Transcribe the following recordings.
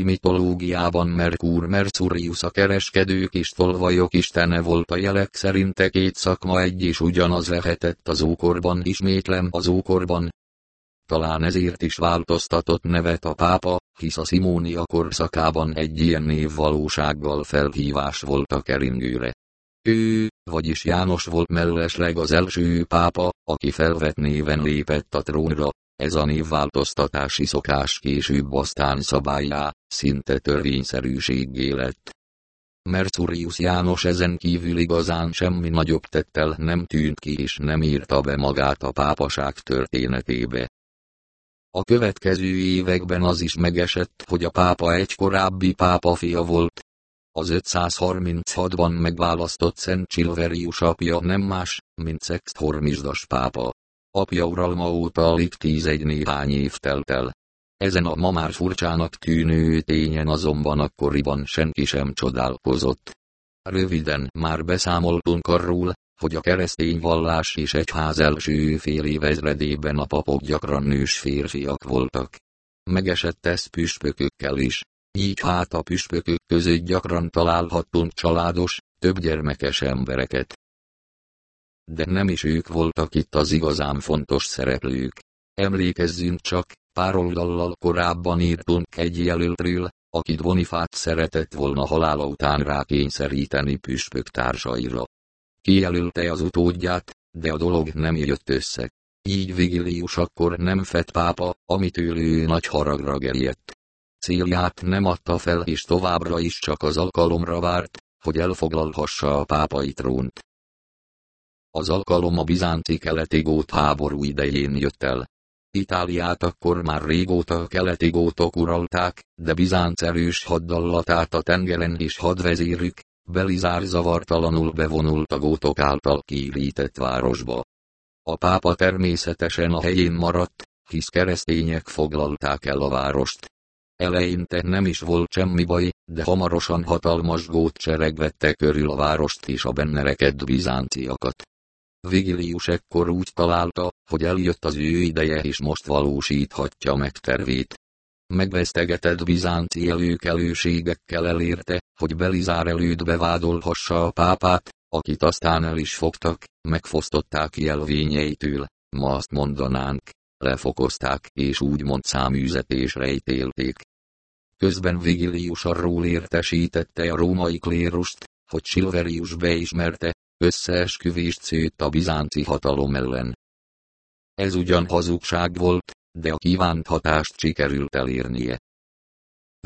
mitológiában Merkur Mercurius a kereskedők és tolvajok istene volt a jelek szerint a két szakma egy és ugyanaz lehetett az ókorban ismétlem az ókorban. Talán ezért is változtatott nevet a pápa, hisz a Simónia korszakában egy ilyen név valósággal felhívás volt a keringőre. Ő, vagyis János volt mellesleg az első pápa, aki felvett néven lépett a trónra, ez a névváltoztatási szokás később aztán szabályá, szinte törvényszerűséggé lett. Mercurius János ezen kívül igazán semmi nagyobb tettel nem tűnt ki és nem írta be magát a pápaság történetébe. A következő években az is megesett, hogy a pápa egy korábbi pápa fia volt. Az 536-ban megválasztott Szent Silverius apja nem más, mint Szext Hormisdas pápa. Apja uralma óta alig tízegy néhány év telt el. Ezen a ma már furcsának tűnő tényen azonban akkoriban senki sem csodálkozott. Röviden már beszámoltunk arról, hogy a keresztény vallás és egyház első fél évezredében a papok gyakran nős férfiak voltak. Megesett ez püspökökkel is, így hát a püspökök között gyakran találhattunk családos, több gyermekes embereket de nem is ők voltak itt az igazán fontos szereplők. Emlékezzünk csak, pár oldallal korábban írtunk egy jelöltről, akit Bonifát szeretett volna halála után rákényszeríteni püspök társaira. Kijelölte az utódját, de a dolog nem jött össze. Így Vigilius akkor nem fett pápa, amitől ő nagy haragra gerjedt. Célját nem adta fel és továbbra is csak az alkalomra várt, hogy elfoglalhassa a pápai trónt. Az alkalom a bizánci keleti gót háború idején jött el. Itáliát akkor már régóta a keleti gótok uralták, de Bizánc erős haddallatát a tengeren és hadvezérük, Belizár zavartalanul bevonult a gótok által kiírített városba. A pápa természetesen a helyén maradt, hisz keresztények foglalták el a várost. Eleinte nem is volt semmi baj, de hamarosan hatalmas gótsereg vette körül a várost és a benne rekedt bizánciakat. Vigilius ekkor úgy találta, hogy eljött az ő ideje és most valósíthatja meg tervét. Megvesztegetett bizánci előkelőségekkel elérte, hogy Belizár előtt bevádolhassa a pápát, akit aztán el is fogtak, megfosztották jelvényeitől, ma azt mondanánk, lefokozták és úgymond száműzetésre ítélték. Közben Vigilius arról értesítette a római klérust, hogy Silverius beismerte, összeesküvést szőtt a bizánci hatalom ellen. Ez ugyan hazugság volt, de a kívánt hatást sikerült elérnie.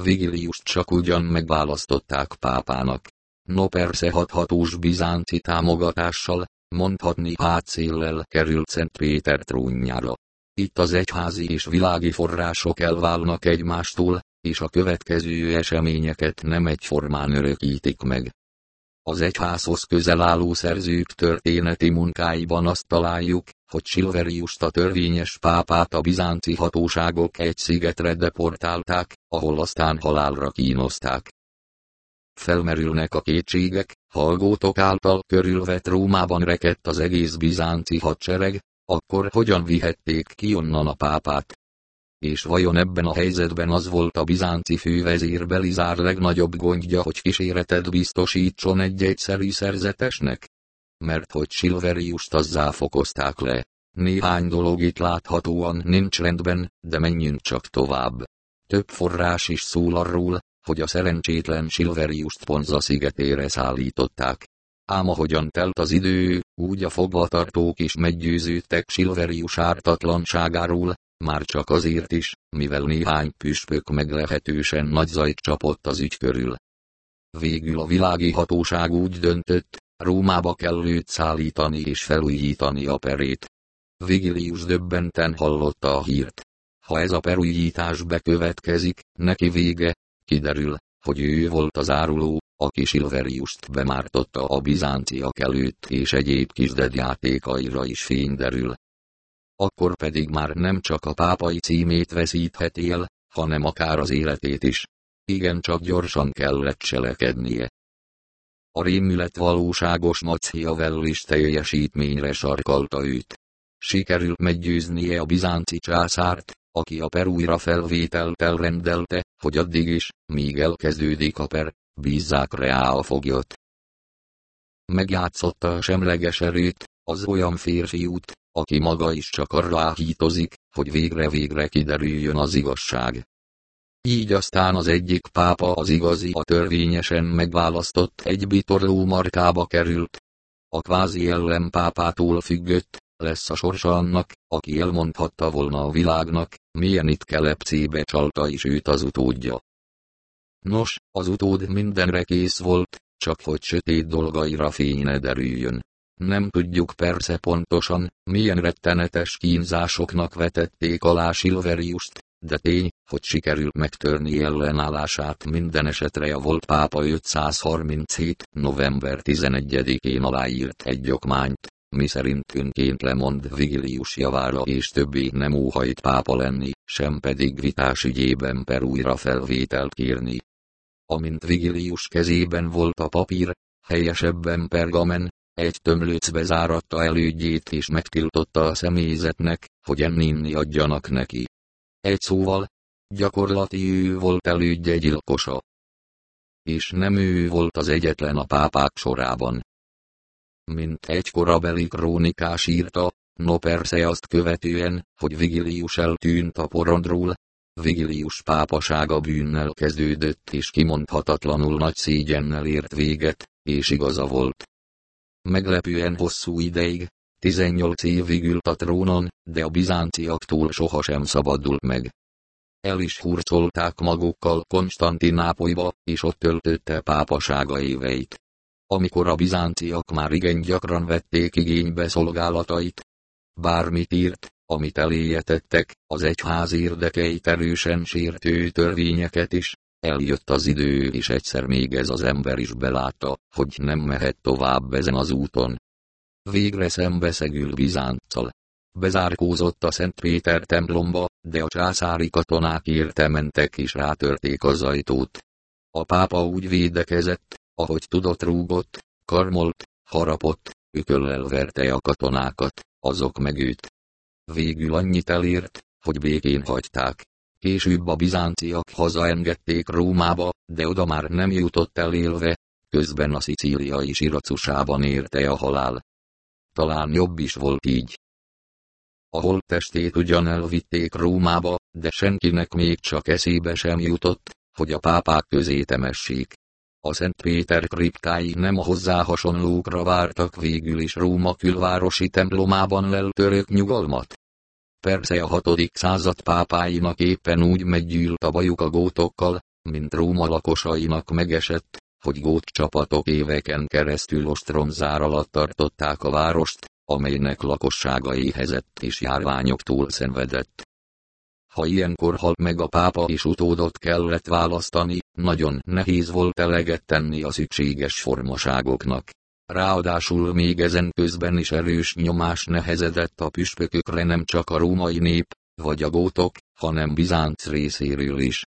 Vigiliust csak ugyan megválasztották pápának. No persze hathatós bizánci támogatással, mondhatni hátszéllel került Szent Péter trónjára. Itt az egyházi és világi források elválnak egymástól, és a következő eseményeket nem egyformán örökítik meg. Az egyházhoz közel álló szerzők történeti munkáiban azt találjuk, hogy Silveriust a törvényes pápát a bizánci hatóságok egy szigetre deportálták, ahol aztán halálra kínozták. Felmerülnek a kétségek, hallgótok által körülvett Rómában rekedt az egész bizánci hadsereg, akkor hogyan vihették ki onnan a pápát? És vajon ebben a helyzetben az volt a bizánci fővezér Belizár legnagyobb gondja, hogy kíséretet biztosítson egy egyszerű szerzetesnek? Mert hogy Silveriust azzá fokozták le. Néhány dolog itt láthatóan nincs rendben, de menjünk csak tovább. Több forrás is szól arról, hogy a szerencsétlen Silveriust Ponza szigetére szállították. Ám ahogyan telt az idő, úgy a fogvatartók is meggyőződtek Silverius ártatlanságáról, már csak azért is, mivel néhány püspök meglehetősen nagy zajt csapott az ügy körül. Végül a világi hatóság úgy döntött, Rómába kell őt szállítani és felújítani a perét. Vigilius döbbenten hallotta a hírt. Ha ez a perújítás bekövetkezik, neki vége, kiderül, hogy ő volt az áruló, aki Silveriust bemártotta a bizánciak előtt és egyéb kisdedjátékaira is fény derül akkor pedig már nem csak a pápai címét veszítheti el, hanem akár az életét is. Igen csak gyorsan kellett cselekednie. A rémület valóságos Machiavellist teljesítményre sarkalta őt. Sikerült meggyőznie a bizánci császárt, aki a per újra felvételt elrendelte, hogy addig is, míg elkezdődik a per, bízzák rá a foglyot. Megjátszotta a semleges erőt, az olyan férfiút, aki maga is csak arra hítozik, hogy végre-végre kiderüljön az igazság. Így aztán az egyik pápa az igazi a törvényesen megválasztott egy bitorló markába került. A kvázi ellenpápától függött, lesz a sorsa annak, aki elmondhatta volna a világnak, milyen itt kelepcébe csalta is őt az utódja. Nos, az utód mindenre kész volt, csak hogy sötét dolgaira fényne derüljön. Nem tudjuk persze pontosan, milyen rettenetes kínzásoknak vetették alá Silveriust, de tény, hogy sikerült megtörni ellenállását minden esetre a volt pápa 537. november 11-én aláírt egy okmányt, miszerint önként lemond Vigilius javára és többé nem óhajt pápa lenni, sem pedig vitás ügyében per újra felvételt kérni. Amint Vigilius kezében volt a papír, helyesebben pergamen, egy tömlőcbe záratta elődjét és megtiltotta a személyzetnek, hogy enninni adjanak neki. Egy szóval, gyakorlati ő volt elődje gyilkosa. És nem ő volt az egyetlen a pápák sorában. Mint egy korabeli krónikás írta, no persze azt követően, hogy Vigilius eltűnt a porondról, Vigilius pápasága bűnnel kezdődött és kimondhatatlanul nagy szégyennel ért véget, és igaza volt. Meglepően hosszú ideig, 18 évig ült a trónon, de a bizánciaktól sohasem szabadult meg. El is hurcolták magukkal Konstantinápolyba, és ott töltötte pápasága éveit. Amikor a bizánciak már igen gyakran vették igénybe szolgálatait, bármit írt, amit eléjetettek, az egyház érdekeit erősen sértő törvényeket is, eljött az idő és egyszer még ez az ember is belátta, hogy nem mehet tovább ezen az úton. Végre szembeszegül Bizánccal. Bezárkózott a Szent Péter templomba, de a császári katonák érte mentek és rátörték az ajtót. A pápa úgy védekezett, ahogy tudott rúgott, karmolt, harapott, ököllel verte a katonákat, azok meg őt. Végül annyit elért, hogy békén hagyták. Később a bizánciak hazaengedték Rómába, de oda már nem jutott el élve, közben a szicíliai siracusában érte a halál. Talán jobb is volt így. A holttestét ugyan elvitték Rómába, de senkinek még csak eszébe sem jutott, hogy a pápák közé temessék. A Szent Péter kriptái nem a hozzá hasonlókra vártak végül is Róma külvárosi templomában leltörök nyugalmat. Persze a hatodik század pápáinak éppen úgy meggyűlt a bajuk a gótokkal, mint Róma lakosainak megesett, hogy gót csapatok éveken keresztül ostromzár alatt tartották a várost, amelynek lakossága éhezett és járványoktól szenvedett. Ha ilyenkor halt meg a pápa és utódot kellett választani, nagyon nehéz volt eleget tenni a szükséges formaságoknak. Ráadásul még ezen közben is erős nyomás nehezedett a püspökökre nem csak a római nép, vagy a gótok, hanem Bizánc részéről is.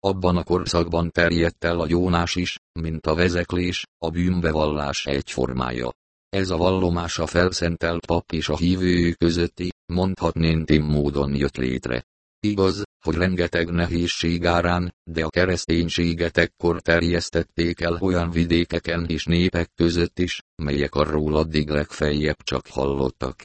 Abban a korszakban terjedt el a gyónás is, mint a vezeklés, a bűnbevallás egyformája. Ez a vallomás a felszentelt pap és a hívő közötti, mondhatném módon jött létre. Igaz, hogy rengeteg nehézség árán, de a kereszténységet ekkor terjesztették el olyan vidékeken és népek között is, melyek arról addig legfeljebb csak hallottak.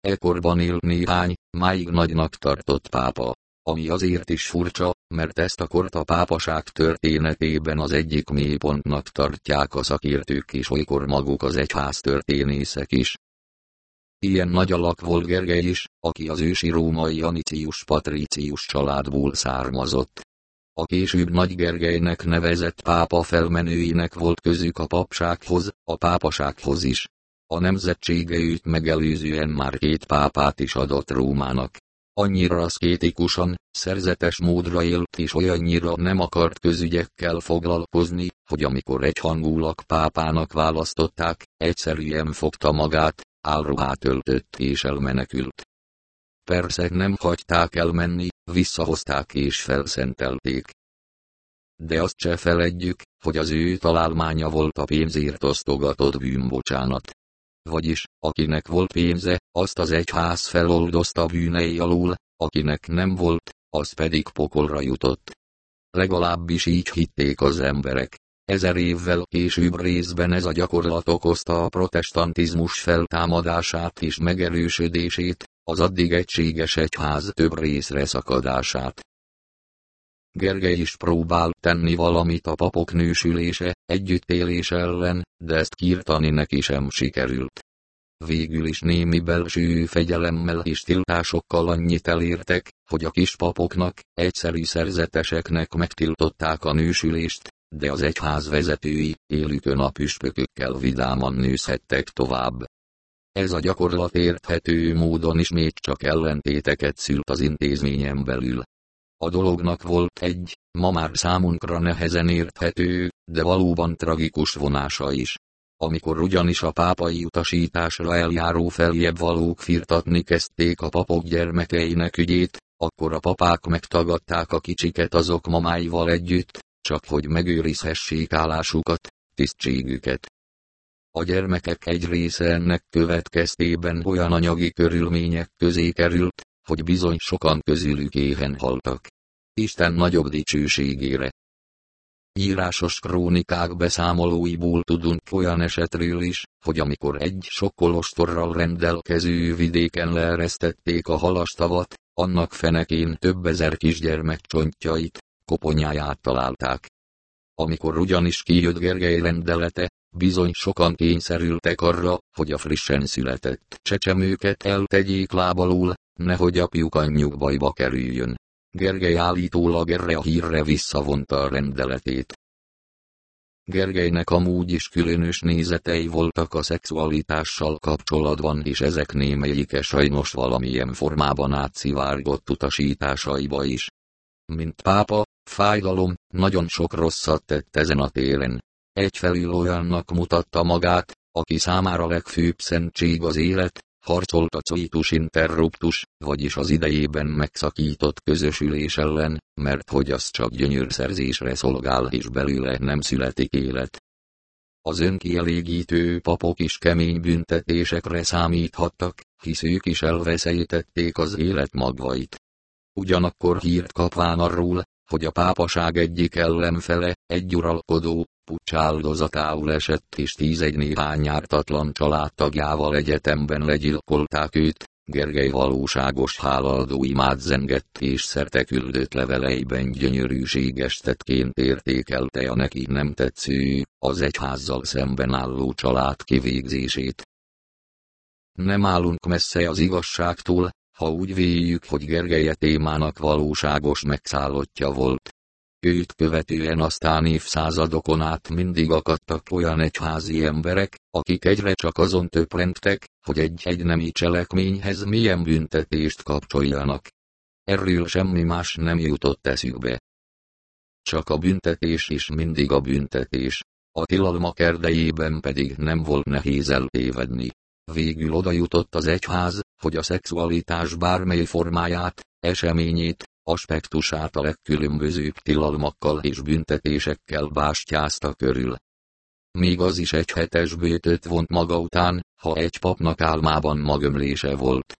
Ekkorban élt néhány, máig nagynak tartott pápa, ami azért is furcsa, mert ezt a kort a pápaság történetében az egyik mélypontnak tartják a szakértők és olykor maguk az egyház történészek is. Ilyen nagy alak volt Gergely is, aki az ősi római Anicius Patricius családból származott. A később Nagy Gergelynek nevezett pápa felmenőinek volt közük a papsághoz, a pápasághoz is. A nemzetsége őt megelőzően már két pápát is adott Rómának. Annyira szkétikusan, szerzetes módra élt és olyannyira nem akart közügyekkel foglalkozni, hogy amikor egyhangulak pápának választották, egyszerűen fogta magát, álruhát öltött és elmenekült. Persze nem hagyták elmenni, visszahozták és felszentelték. De azt se feledjük, hogy az ő találmánya volt a pénzért osztogatott bűnbocsánat. vagyis, akinek volt pénze, azt az egyház feloldozta bűnei alól, akinek nem volt, az pedig pokolra jutott. Legalábbis így hitték az emberek. Ezer évvel később részben ez a gyakorlat okozta a protestantizmus feltámadását és megerősödését, az addig egységes egyház több részre szakadását. Gergely is próbál tenni valamit a papok nősülése, együttélés ellen, de ezt kiirtani neki sem sikerült. Végül is némi belső fegyelemmel és tiltásokkal annyit elértek, hogy a kis papoknak, egyszerű szerzeteseknek megtiltották a nősülést, de az egyház vezetői, élükön a püspökökkel vidáman nőzhettek tovább. Ez a gyakorlat érthető módon ismét csak ellentéteket szült az intézményen belül. A dolognak volt egy, ma már számunkra nehezen érthető, de valóban tragikus vonása is. Amikor ugyanis a pápai utasításra eljáró feljebb valók firtatni kezdték a papok gyermekeinek ügyét, akkor a papák megtagadták a kicsiket azok mamáival együtt, csak hogy megőrizhessék állásukat, tisztségüket. A gyermekek egy része ennek következtében olyan anyagi körülmények közé került, hogy bizony sokan közülük éhen haltak. Isten nagyobb dicsőségére. Írásos krónikák beszámolóiból tudunk olyan esetről is, hogy amikor egy sok kolostorral rendelkező vidéken leeresztették a halastavat, annak fenekén több ezer kisgyermek csontjait, koponyáját találták. Amikor ugyanis kijött Gergely rendelete, bizony sokan kényszerültek arra, hogy a frissen született csecsemőket eltegyék lábalul, nehogy apjuk anyjuk bajba kerüljön. Gergely állítólag erre a hírre visszavonta a rendeletét. Gergelynek amúgy is különös nézetei voltak a szexualitással kapcsolatban és ezek némelyike sajnos valamilyen formában átszivárgott utasításaiba is. Mint pápa, fájdalom, nagyon sok rosszat tett ezen a téren. Egyfelül olyannak mutatta magát, aki számára legfőbb szentség az élet, harcolt a coitus interruptus, vagyis az idejében megszakított közösülés ellen, mert hogy az csak gyönyörszerzésre szolgál és belőle nem születik élet. Az önkielégítő papok is kemény büntetésekre számíthattak, hisz ők is elveszejtették az élet magvait. Ugyanakkor hírt kapván arról, hogy a pápaság egyik ellenfele, egy uralkodó, pucsáldozatául esett és tízegy néhány ártatlan családtagjával egyetemben legyilkolták őt, Gergely valóságos hálaadó imád zengett és szerte küldött leveleiben gyönyörűséges tettként értékelte a neki nem tetsző, az egyházzal szemben álló család kivégzését. Nem állunk messze az igazságtól, ha úgy véljük, hogy Gergelye témának valóságos megszállottja volt. Őt követően aztán évszázadokon át mindig akadtak olyan egyházi emberek, akik egyre csak azon töprengtek, hogy egy-egy nemi cselekményhez milyen büntetést kapcsoljanak. Erről semmi más nem jutott eszükbe. Csak a büntetés is mindig a büntetés. A tilalmak erdejében pedig nem volt nehéz eltévedni. Végül oda jutott az egyház, hogy a szexualitás bármely formáját, eseményét, aspektusát a legkülönbözőbb tilalmakkal és büntetésekkel bástyázta körül. Még az is egy hetes bőtöt vont maga után, ha egy papnak álmában magömlése volt.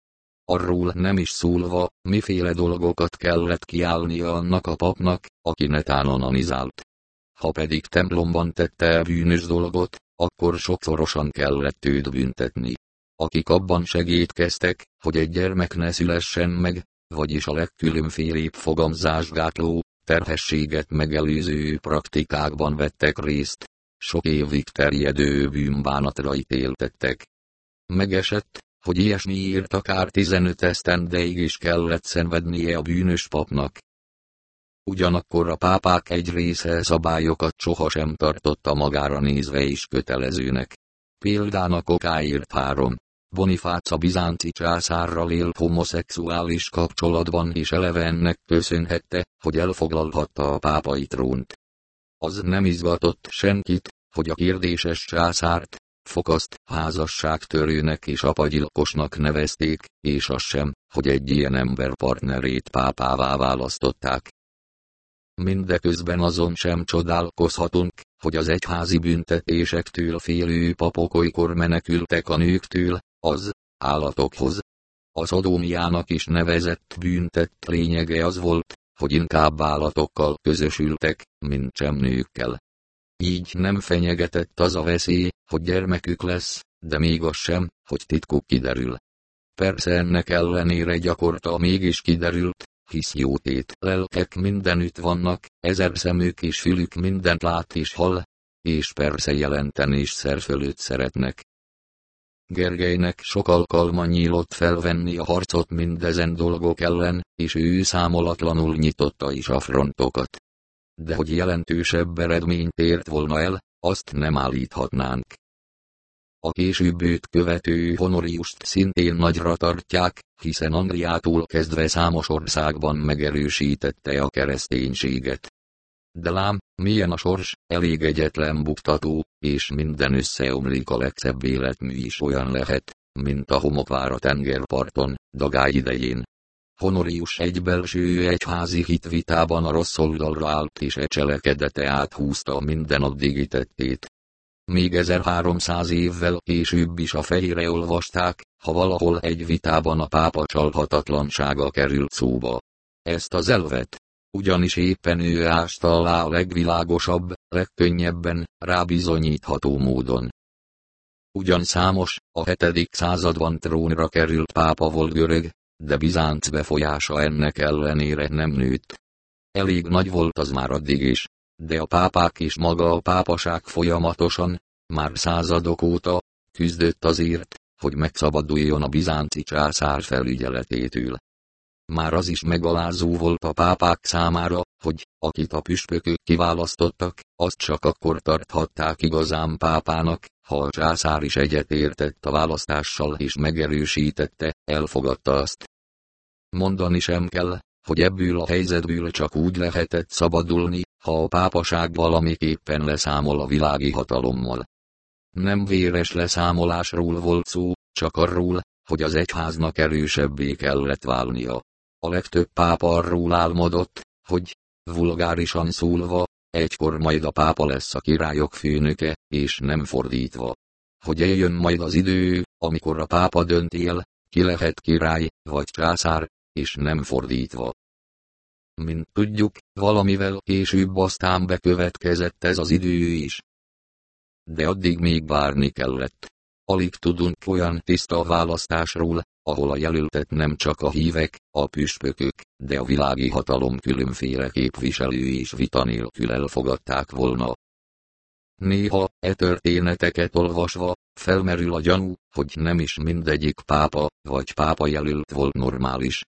Arról nem is szólva, miféle dolgokat kellett kiállnia annak a papnak, aki netán onanizált. Ha pedig templomban tette el bűnös dolgot, akkor sokszorosan kellett őt büntetni. Akik abban segítkeztek, hogy egy gyermek ne szülessen meg, vagyis a legkülönfélébb fogamzásgátló, terhességet megelőző praktikákban vettek részt, sok évig terjedő bűnbánatra ítéltettek. Megesett, hogy ilyesmiért akár 15 esztendeig is kellett szenvednie a bűnös papnak, Ugyanakkor a pápák egy része szabályokat sohasem tartotta magára nézve is kötelezőnek. Példának okáért három. Bonifác a bizánci császárral élt homoszexuális kapcsolatban és eleve ennek köszönhette, hogy elfoglalhatta a pápai trónt. Az nem izgatott senkit, hogy a kérdéses császárt, fokaszt, házasságtörőnek és apagyilkosnak nevezték, és az sem, hogy egy ilyen ember partnerét pápává választották. Mindeközben azon sem csodálkozhatunk, hogy az egyházi büntetésektől félő papok olykor menekültek a nőktől, az állatokhoz. Az adómiának is nevezett bűntett lényege az volt, hogy inkább állatokkal közösültek, mint sem nőkkel. Így nem fenyegetett az a veszély, hogy gyermekük lesz, de még az sem, hogy titkuk kiderül. Persze ennek ellenére gyakorta mégis kiderült, hisz jótét lelkek mindenütt vannak, ezer szemük és fülük mindent lát és hall, és persze jelenten is szerfölőt szeretnek. Gergelynek sok alkalma nyílott felvenni a harcot mindezen dolgok ellen, és ő számolatlanul nyitotta is a frontokat. De hogy jelentősebb eredményt ért volna el, azt nem állíthatnánk. A később őt követő Honoriust szintén nagyra tartják, hiszen Angliától kezdve számos országban megerősítette a kereszténységet. De lám, milyen a sors, elég egyetlen buktató, és minden összeomlik a legszebb életmű is olyan lehet, mint a homokvár tengerparton, dagály idején. Honorius egy belső egyházi hitvitában a rossz oldalra állt és e cselekedete áthúzta minden addigi tettét. Még 1300 évvel később is a fejére olvasták, ha valahol egy vitában a pápa csalhatatlansága került szóba. Ezt az elvet, ugyanis éppen ő ásta alá a legvilágosabb, legkönnyebben, rábizonyítható módon. Ugyan számos, a hetedik században trónra került pápa volt görög, de Bizánc befolyása ennek ellenére nem nőtt. Elég nagy volt az már addig is, de a pápák és maga a pápaság folyamatosan, már századok óta, küzdött azért, hogy megszabaduljon a bizánci császár felügyeletétől. Már az is megalázó volt a pápák számára, hogy, akit a püspökök kiválasztottak, azt csak akkor tarthatták igazán pápának, ha a császár is egyetértett a választással és megerősítette, elfogadta azt. Mondani sem kell, hogy ebből a helyzetből csak úgy lehetett szabadulni, ha a pápaság valamiképpen leszámol a világi hatalommal. Nem véres leszámolásról volt szó, csak arról, hogy az egyháznak erősebbé kellett válnia. A legtöbb pápa arról álmodott, hogy, vulgárisan szólva, egykor majd a pápa lesz a királyok főnöke, és nem fordítva. Hogy eljön majd az idő, amikor a pápa dönt el, ki lehet király, vagy császár, és nem fordítva. Mint tudjuk, valamivel később aztán bekövetkezett ez az idő is. De addig még várni kellett. Alig tudunk olyan tiszta választásról, ahol a jelöltet nem csak a hívek, a püspökök, de a világi hatalom különféle képviselői is vita nélkül elfogadták volna. Néha, e történeteket olvasva, felmerül a gyanú, hogy nem is mindegyik pápa, vagy pápa jelölt volt normális.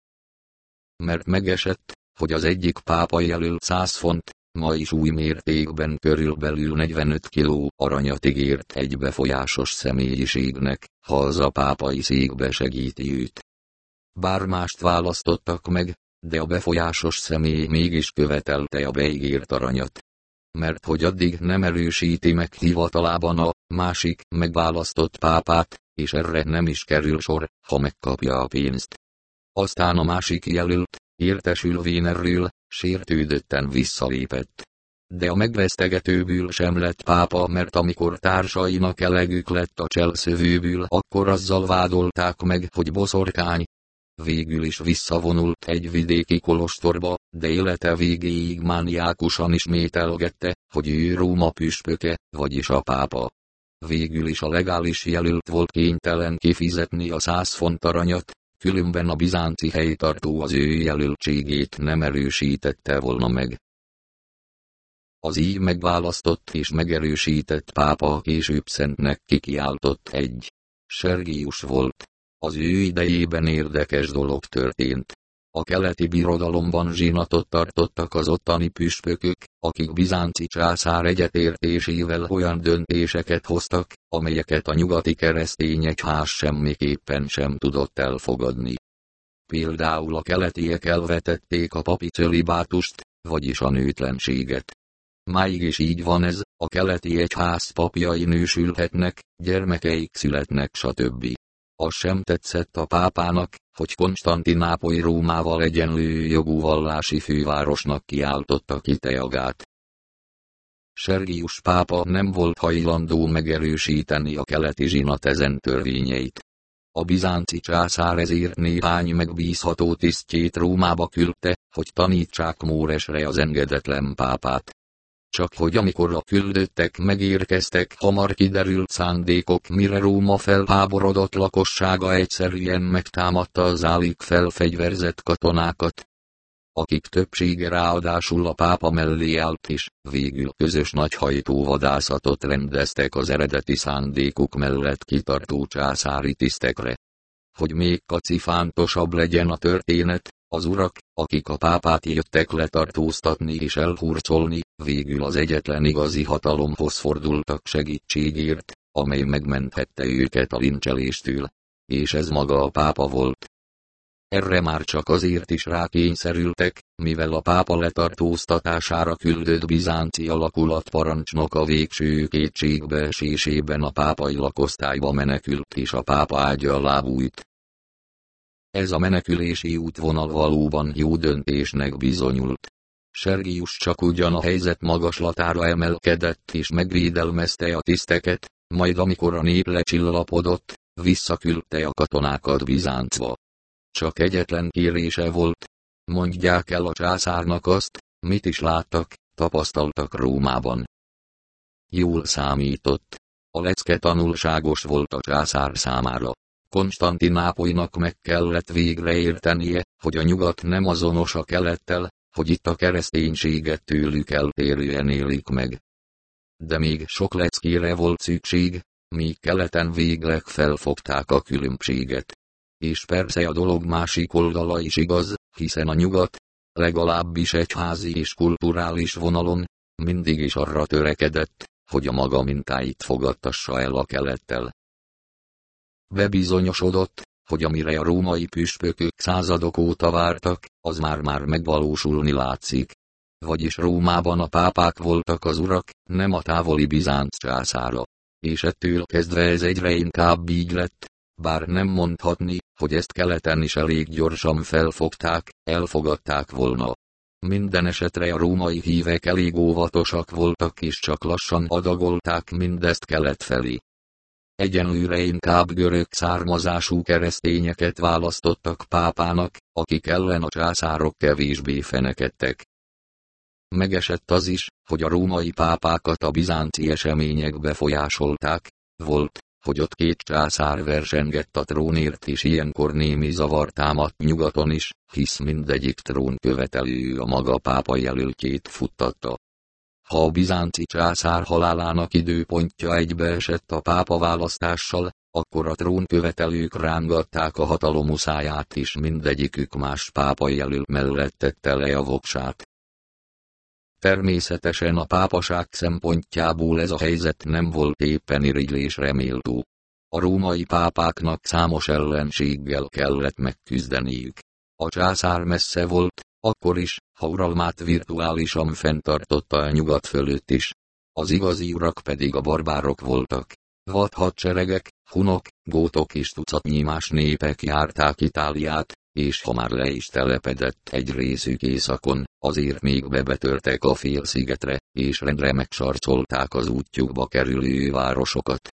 Mert megesett, hogy az egyik pápa jelölt 100 font, ma is új mértékben körülbelül 45 kiló aranyat ígért egy befolyásos személyiségnek, ha az a pápai székbe segíti őt. Bár mást választottak meg, de a befolyásos személy mégis követelte a beígért aranyat. Mert hogy addig nem erősíti meg hivatalában a másik megválasztott pápát, és erre nem is kerül sor, ha megkapja a pénzt. Aztán a másik jelölt, értesülvén erről, sértődötten visszalépett. De a megvesztegetőből sem lett pápa, mert amikor társainak elegük lett a cselszövőből, akkor azzal vádolták meg, hogy boszorkány. Végül is visszavonult egy vidéki kolostorba, de élete végéig mániákusan ismételgette, hogy ő Róma püspöke, vagyis a pápa. Végül is a legális jelölt volt kénytelen kifizetni a száz font aranyat, különben a bizánci helytartó az ő jelöltségét nem erősítette volna meg. Az így megválasztott és megerősített pápa később szentnek kikiáltott egy. Sergius volt. Az ő idejében érdekes dolog történt. A keleti birodalomban zsinatot tartottak az ottani püspökök, akik bizánci császár egyetértésével olyan döntéseket hoztak, amelyeket a nyugati keresztények ház semmiképpen sem tudott elfogadni. Például a keletiek elvetették a papi cölibátust, vagyis a nőtlenséget. Máig is így van ez, a keleti egyház papjai nősülhetnek, gyermekeik születnek stb. Az sem tetszett a pápának, hogy Konstantinápoly Rómával egyenlő jogú vallási fővárosnak kiáltotta ki Teagát. Sergius pápa nem volt hajlandó megerősíteni a keleti zsinat ezen törvényeit. A bizánci császár ezért néhány megbízható tisztjét Rómába küldte, hogy tanítsák Móresre az engedetlen pápát. Csak hogy amikor a küldöttek megérkeztek, hamar kiderült szándékok, mire Róma felháborodott lakossága egyszerűen megtámadta az állik felfegyverzett katonákat, akik többsége ráadásul a pápa mellé állt is, végül közös nagyhajtó vadászatot rendeztek az eredeti szándékuk mellett kitartó császári tisztekre. Hogy még kacifántosabb legyen a történet, az urak, akik a pápát jöttek letartóztatni és elhurcolni, végül az egyetlen igazi hatalomhoz fordultak segítségért, amely megmenthette őket a lincseléstől. És ez maga a pápa volt. Erre már csak azért is rákényszerültek, mivel a pápa letartóztatására küldött bizánci alakulatparancsnok a végső kétségbeesésében a pápai lakosztályba menekült és a pápa ágya lábújt. Ez a menekülési útvonal valóban jó döntésnek bizonyult. Sergius csak ugyan a helyzet magaslatára emelkedett és megvédelmezte a tiszteket, majd amikor a nép lecsillapodott, visszaküldte a katonákat Bizáncba. Csak egyetlen kérése volt. Mondják el a császárnak azt, mit is láttak, tapasztaltak Rómában. Jól számított. A lecke tanulságos volt a császár számára. Konstantinápolynak meg kellett végre értenie, hogy a nyugat nem azonos a kelettel, hogy itt a kereszténységet tőlük eltérően élik meg. De még sok leckére volt szükség, míg keleten végleg felfogták a különbséget. És persze a dolog másik oldala is igaz, hiszen a nyugat, legalábbis egyházi és kulturális vonalon, mindig is arra törekedett, hogy a maga mintáit fogadtassa el a kelettel. Bebizonyosodott, hogy amire a római püspökök századok óta vártak, az már-már megvalósulni látszik. Vagyis Rómában a pápák voltak az urak, nem a távoli Bizánc császára. És ettől kezdve ez egyre inkább így lett, bár nem mondhatni, hogy ezt keleten is elég gyorsan felfogták, elfogadták volna. Minden esetre a római hívek elég óvatosak voltak és csak lassan adagolták mindezt kelet felé. Egyenlőre inkább görög származású keresztényeket választottak pápának, akik ellen a császárok kevésbé fenekedtek. Megesett az is, hogy a római pápákat a bizánci események befolyásolták, volt, hogy ott két császár versengett a trónért és ilyenkor némi zavar támadt nyugaton is, hisz mindegyik trón követelő a maga pápa jelöltjét futtatta. Ha a bizánci császár halálának időpontja egybeesett a pápa választással, akkor a trónkövetelők rángatták a hatalom uszáját és mindegyikük más pápa jelölt mellett tette le a voksát. Természetesen a pápaság szempontjából ez a helyzet nem volt éppen irigylésre méltó. A római pápáknak számos ellenséggel kellett megküzdeniük. A császár messze volt, akkor is, ha uralmát virtuálisan fenntartotta a nyugat fölött is. Az igazi urak pedig a barbárok voltak. Vad hadseregek, hunok, gótok és tucatnyi más népek járták Itáliát, és ha már le is telepedett egy részük északon, azért még bebetörtek a félszigetre, és rendre megsarcolták az útjukba kerülő városokat.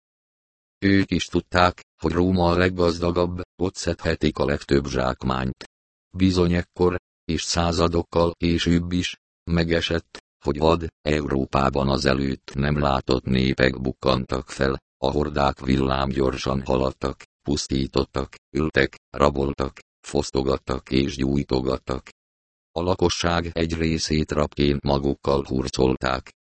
Ők is tudták, hogy Róma a leggazdagabb, ott szedhetik a legtöbb zsákmányt. Bizony ekkor, és századokkal később is, megesett, hogy vad, Európában az előtt nem látott népek bukkantak fel, a hordák villám gyorsan haladtak, pusztítottak, ültek, raboltak, fosztogattak és gyújtogattak. A lakosság egy részét rabként magukkal hurcolták.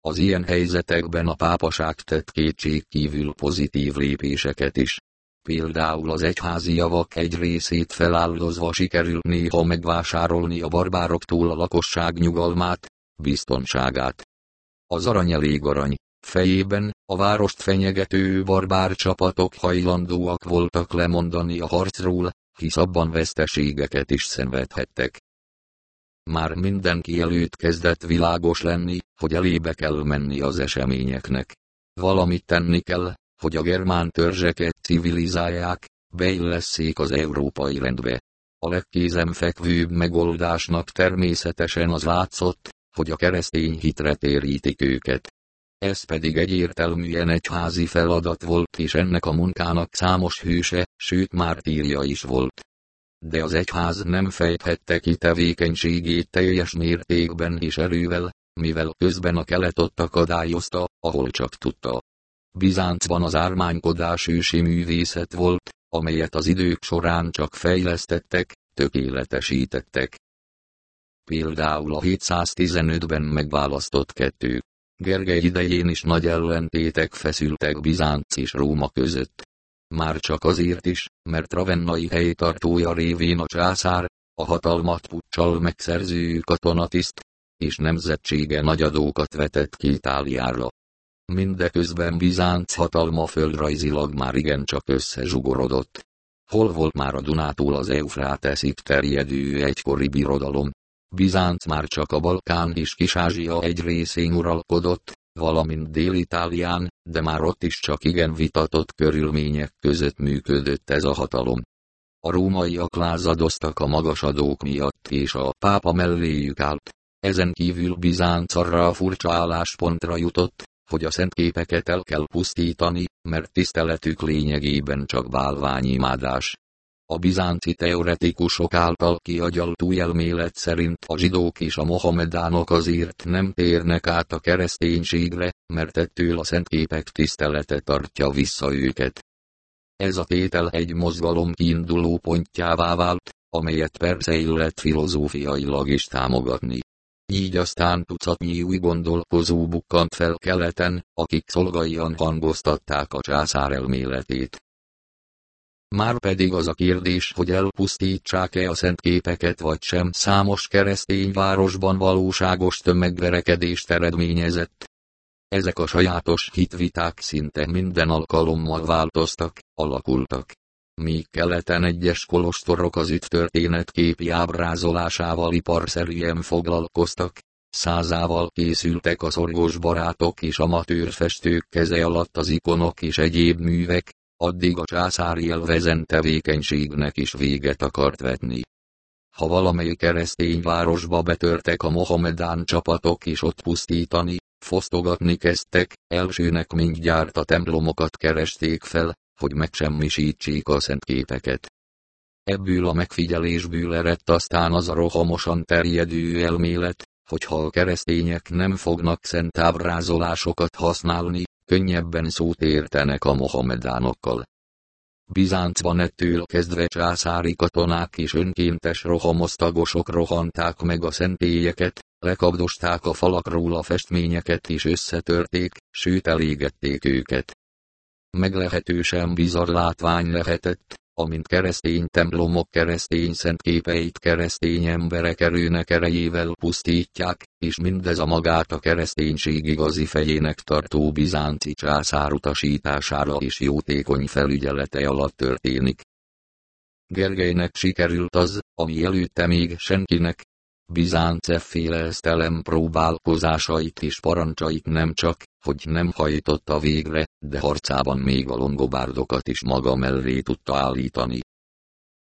Az ilyen helyzetekben a pápaság tett kétség kívül pozitív lépéseket is. Például az egyházi javak egy részét feláldozva sikerült néha megvásárolni a barbároktól a lakosság nyugalmát, biztonságát. Az arany elég arany, fejében, a várost fenyegető barbár csapatok hajlandóak voltak lemondani a harcról, hisz abban veszteségeket is szenvedhettek. Már mindenki előtt kezdett világos lenni, hogy elébe kell menni az eseményeknek. Valamit tenni kell, hogy a germán törzseket civilizálják, beillesszék az európai rendbe. A legkézenfekvőbb megoldásnak természetesen az látszott, hogy a keresztény hitre térítik őket. Ez pedig egyértelműen egy házi feladat volt és ennek a munkának számos hőse, sőt mártírja is volt. De az egyház nem fejthette ki tevékenységét teljes mértékben és erővel, mivel közben a kelet ott akadályozta, ahol csak tudta. Bizáncban az ármánykodás ősi művészet volt, amelyet az idők során csak fejlesztettek, tökéletesítettek. Például a 715-ben megválasztott kettő. Gergely idején is nagy ellentétek feszültek Bizánc és Róma között. Már csak azért is, mert Ravennai helytartója révén a császár, a hatalmat puccsal megszerző katonatiszt, és nemzetsége nagyadókat vetett ki Itáliára. Mindeközben Bizánc hatalma földrajzilag már igencsak összezsugorodott. Hol volt már a Dunától az Eufráteszig terjedő egykori birodalom? Bizánc már csak a Balkán és Kis-Ázsia egy részén uralkodott, valamint Dél-Itálián, de már ott is csak igen vitatott körülmények között működött ez a hatalom. A rómaiak lázadoztak a magasadók miatt és a pápa melléjük állt. Ezen kívül Bizánc arra a furcsa álláspontra jutott, hogy a szent képeket el kell pusztítani, mert tiszteletük lényegében csak bálványimádás. A bizánci teoretikusok által kiagyalt új elmélet szerint a zsidók és a mohamedánok azért nem térnek át a kereszténységre, mert ettől a szent képek tisztelete tartja vissza őket. Ez a tétel egy mozgalom kiinduló pontjává vált, amelyet persze illet filozófiailag is támogatni. Így aztán tucatnyi új gondolkozó bukkant fel keleten, akik szolgaian hangoztatták a császár elméletét. Már pedig az a kérdés, hogy elpusztítsák-e a szent képeket vagy sem számos keresztény városban valóságos tömegverekedést eredményezett. Ezek a sajátos hitviták szinte minden alkalommal változtak, alakultak. Míg keleten egyes kolostorok az üt képi ábrázolásával iparszerűen foglalkoztak, százával készültek a szorgos barátok és amatőr festők keze alatt az ikonok és egyéb művek, addig a császári elvezen tevékenységnek is véget akart vetni. Ha valamely keresztény városba betörtek a Mohamedán csapatok és ott pusztítani, fosztogatni kezdtek, elsőnek mindjárt a templomokat keresték fel, hogy megsemmisítsék a szent képeket. Ebből a megfigyelésből eredt aztán az a rohamosan terjedő elmélet, hogy ha a keresztények nem fognak szent ábrázolásokat használni, könnyebben szót értenek a mohamedánokkal. Bizáncban ettől kezdve császári katonák és önkéntes rohamosztagosok rohanták meg a szentélyeket, lekabdosták a falakról a festményeket és összetörték, sőt elégették őket. Meglehetősen bizarr látvány lehetett, amint keresztény templomok keresztény szentképeit keresztény emberek erőnek erejével pusztítják, és mindez a magát a kereszténység igazi fejének tartó bizánci császár utasítására és jótékony felügyelete alatt történik. Gergelynek sikerült az, ami előtte még senkinek, Bizánc efféle esztelem próbálkozásait és parancsait nem csak, hogy nem hajtotta végre, de harcában még a longobárdokat is maga mellé tudta állítani.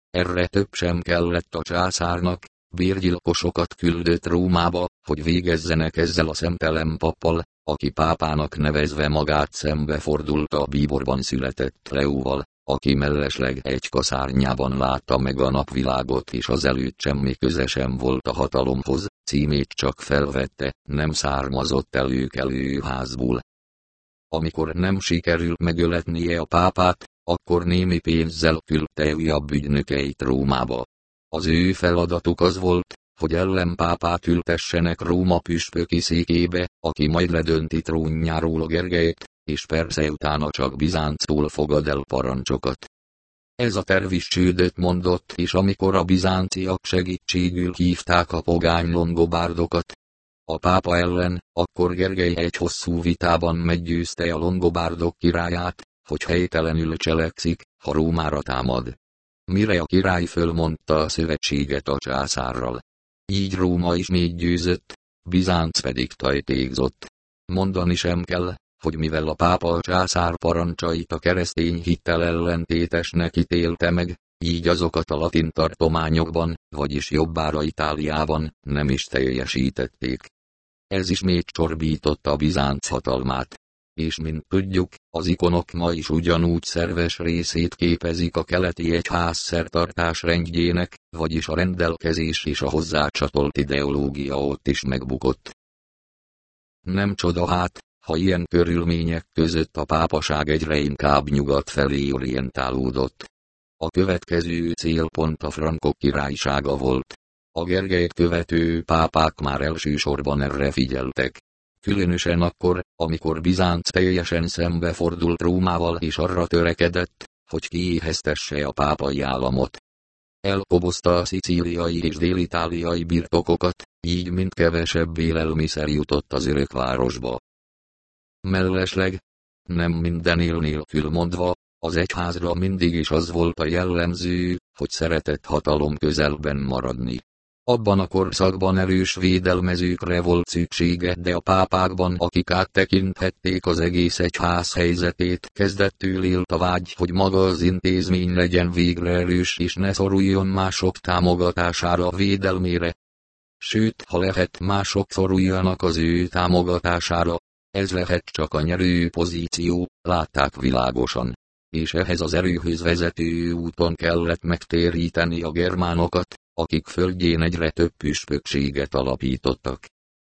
Erre több sem kellett a császárnak, bérgyilkosokat küldött Rómába, hogy végezzenek ezzel a szemtelen pappal, aki pápának nevezve magát szembefordult a bíborban született Leóval, aki mellesleg egy kaszárnyában látta meg a napvilágot és azelőtt semmi köze sem volt a hatalomhoz, címét csak felvette, nem származott előkelő házból. Amikor nem sikerült megöletnie a pápát, akkor némi pénzzel küldte újabb ügynökeit Rómába. Az ő feladatuk az volt, hogy ellenpápát ültessenek Róma püspöki székébe, aki majd ledönti trónjáról a Gergelyt, és persze utána csak Bizánctól fogad el parancsokat. Ez a terv is csődöt mondott, és amikor a bizánciak segítségül hívták a pogány longobárdokat, a pápa ellen, akkor Gergely egy hosszú vitában meggyőzte a longobárdok királyát, hogy helytelenül cselekszik, ha Rómára támad. Mire a király fölmondta a szövetséget a császárral. Így Róma is négy győzött, Bizánc pedig tajtékzott. Mondani sem kell, hogy mivel a pápa a császár parancsait a keresztény hittel ellentétesnek ítélte meg, így azokat a latin tartományokban, vagyis jobbára Itáliában, nem is teljesítették. ez ismét csorbította Bizánc hatalmát. És mint tudjuk, az ikonok ma is ugyanúgy szerves részét képezik a keleti egyház szertartás rendjének, vagyis a rendelkezés és a hozzácsatolt ideológia ott is megbukott. Nem csoda hát, ha ilyen körülmények között a pápaság egyre inkább nyugat felé orientálódott. A következő célpont a frankok királysága volt. A Gergelyt követő pápák már elsősorban erre figyeltek. Különösen akkor, amikor Bizánc teljesen szembefordult Rómával és arra törekedett, hogy kiéheztesse a pápai államot. Elkobozta a szicíliai és délitáliai birtokokat, így mint kevesebb élelmiszer jutott az örökvárosba. Mellesleg, nem mindenél nélkül mondva, az egyházra mindig is az volt a jellemző, hogy szeretett hatalom közelben maradni. Abban a korszakban erős védelmezőkre volt szüksége, de a pápákban, akik áttekinthették az egész egyház helyzetét, kezdettől élt a vágy, hogy maga az intézmény legyen végre erős és ne szoruljon mások támogatására védelmére. Sőt, ha lehet mások szoruljanak az ő támogatására, ez lehet csak a nyerő pozíció, látták világosan. És ehhez az erőhöz vezető úton kellett megtéríteni a germánokat, akik földjén egyre több püspökséget alapítottak.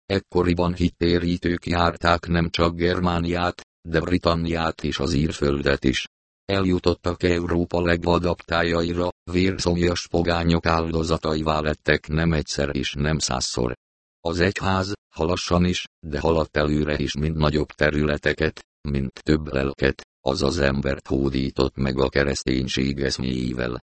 Ekkoriban hittérítők járták nem csak Germániát, de Britanniát és az írföldet is. Eljutottak Európa legvadabb tájaira, vérszomjas pogányok áldozataivá lettek nem egyszer és nem százszor. Az egyház, halassan is, de haladt előre is mind nagyobb területeket, mint több lelket, azaz embert hódított meg a kereszténység eszméjével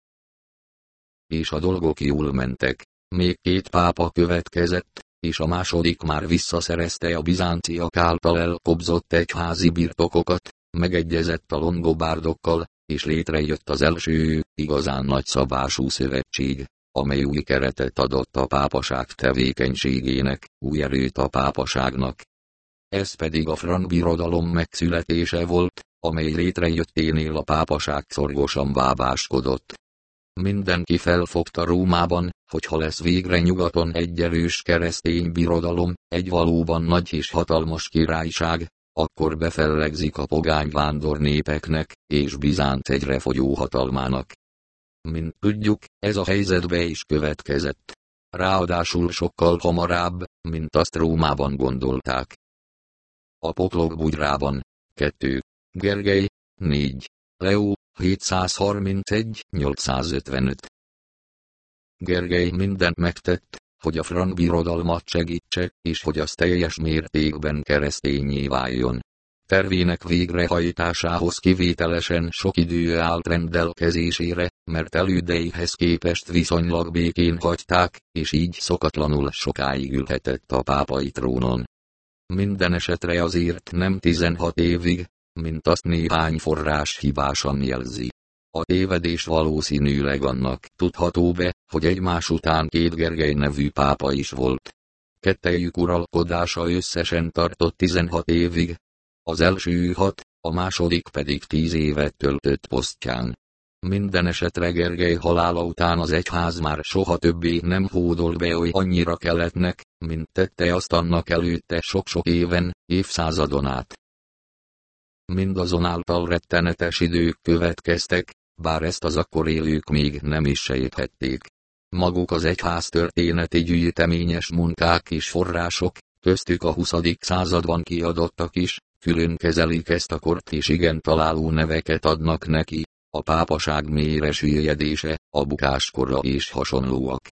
és a dolgok jól mentek. Még két pápa következett, és a második már visszaszerezte a bizánciak által elkobzott egyházi birtokokat, megegyezett a longobárdokkal, és létrejött az első, igazán nagyszabású szövetség, amely új keretet adott a pápaság tevékenységének, új erőt a pápaságnak. Ez pedig a frank birodalom megszületése volt, amely létrejötténél a pápaság szorgosan bábáskodott. Mindenki felfogta Rómában, hogy ha lesz végre nyugaton egy erős keresztény birodalom, egy valóban nagy és hatalmas királyság, akkor befellegzik a pogány vándor népeknek, és Bizánc egyre fogyó hatalmának. Mint tudjuk, ez a helyzetbe is következett. Ráadásul sokkal hamarabb, mint azt Rómában gondolták. A poklok bugyrában. 2. Gergely. 4. Leo. 731-855 Gergely mindent megtett, hogy a frank birodalmat segítse, és hogy az teljes mértékben keresztényé váljon. Tervének végrehajtásához kivételesen sok idő állt rendelkezésére, mert elődeihez képest viszonylag békén hagyták, és így szokatlanul sokáig ülhetett a pápai trónon. Minden esetre azért nem 16 évig, mint azt néhány forrás hibásan jelzi. A tévedés valószínűleg annak tudható be, hogy egymás után két Gergely nevű pápa is volt. Kettejük uralkodása összesen tartott 16 évig. Az első hat, a második pedig tíz évet töltött posztján. Minden esetre Gergely halála után az egyház már soha többé nem hódol be oly annyira keletnek, mint tette azt annak előtte sok-sok éven, évszázadon át. Mindazonáltal rettenetes idők következtek, bár ezt az akkor élők még nem is sejthették. Maguk az egyház történeti gyűjteményes munkák és források, köztük a 20. században kiadottak is, külön kezelik ezt a kort és igen találó neveket adnak neki, a pápaság mélyre süllyedése, a bukáskora és hasonlóak.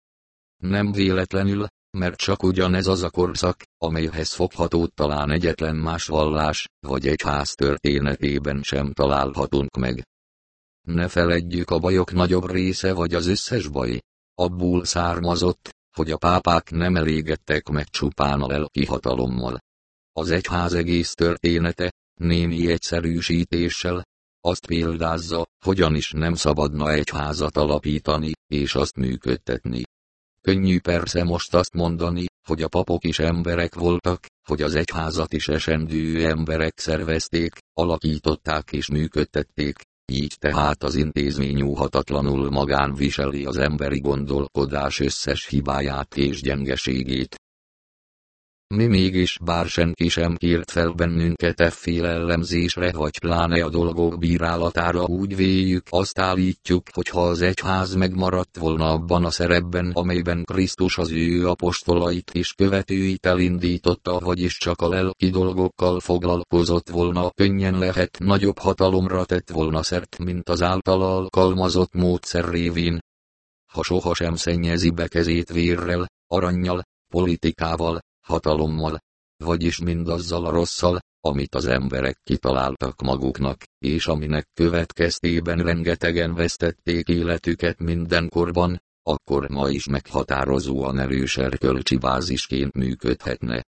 Nem véletlenül, mert csak ugyanez az a korszak, amelyhez foghatót talán egyetlen más vallás, vagy egy ház történetében sem találhatunk meg. Ne feledjük a bajok nagyobb része vagy az összes baj. Abból származott, hogy a pápák nem elégedtek meg csupán a lelki hatalommal. Az egyház egész története, némi egyszerűsítéssel, azt példázza, hogyan is nem szabadna egyházat alapítani, és azt működtetni. Könnyű persze most azt mondani, hogy a papok is emberek voltak, hogy az egyházat is esendő emberek szervezték, alakították és működtették, így tehát az intézmény óhatatlanul magán viseli az emberi gondolkodás összes hibáját és gyengeségét. Mi mégis bár senki sem kért fel bennünket efféle ellenzésre vagy pláne a dolgok bírálatára úgy véljük azt állítjuk hogy ha az egyház megmaradt volna abban a szerepben amelyben Krisztus az ő apostolait és követőit elindította vagyis csak a lelki dolgokkal foglalkozott volna könnyen lehet nagyobb hatalomra tett volna szert mint az által alkalmazott módszer révén. Ha sohasem szennyezi be kezét vérrel, aranyjal, politikával, hatalommal, vagyis mindazzal a rosszal, amit az emberek kitaláltak maguknak, és aminek következtében rengetegen vesztették életüket mindenkorban, akkor ma is meghatározóan erős erkölcsi bázisként működhetne.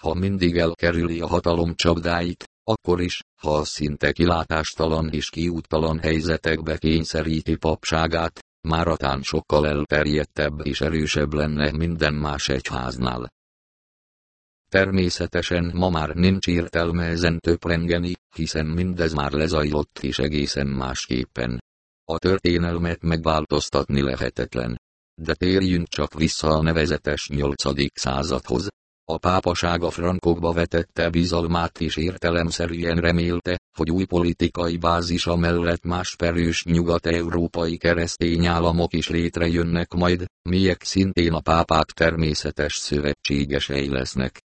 Ha mindig elkerüli a hatalom csapdáit, akkor is, ha a szinte kilátástalan és kiúttalan helyzetekbe kényszeríti papságát, máratán sokkal elterjedtebb és erősebb lenne minden más egyháznál. Természetesen ma már nincs értelme ezen töprengeni, hiszen mindez már lezajlott és egészen másképpen. A történelmet megváltoztatni lehetetlen. De térjünk csak vissza a nevezetes 8. századhoz. A pápaság a frankokba vetette bizalmát és értelemszerűen remélte, hogy új politikai bázisa mellett más perős nyugat-európai keresztény államok is létrejönnek majd, miek szintén a pápák természetes szövetségesei lesznek.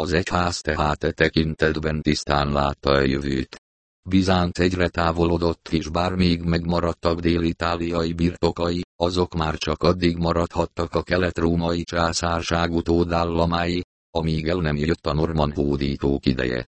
Az egyház tehát e tekintetben tisztán látta a jövőt. Bizánt egyre távolodott és bár még megmaradtak dél-itáliai birtokai, azok már csak addig maradhattak a kelet-római császárság utódállamái, amíg el nem jött a norman hódítók ideje.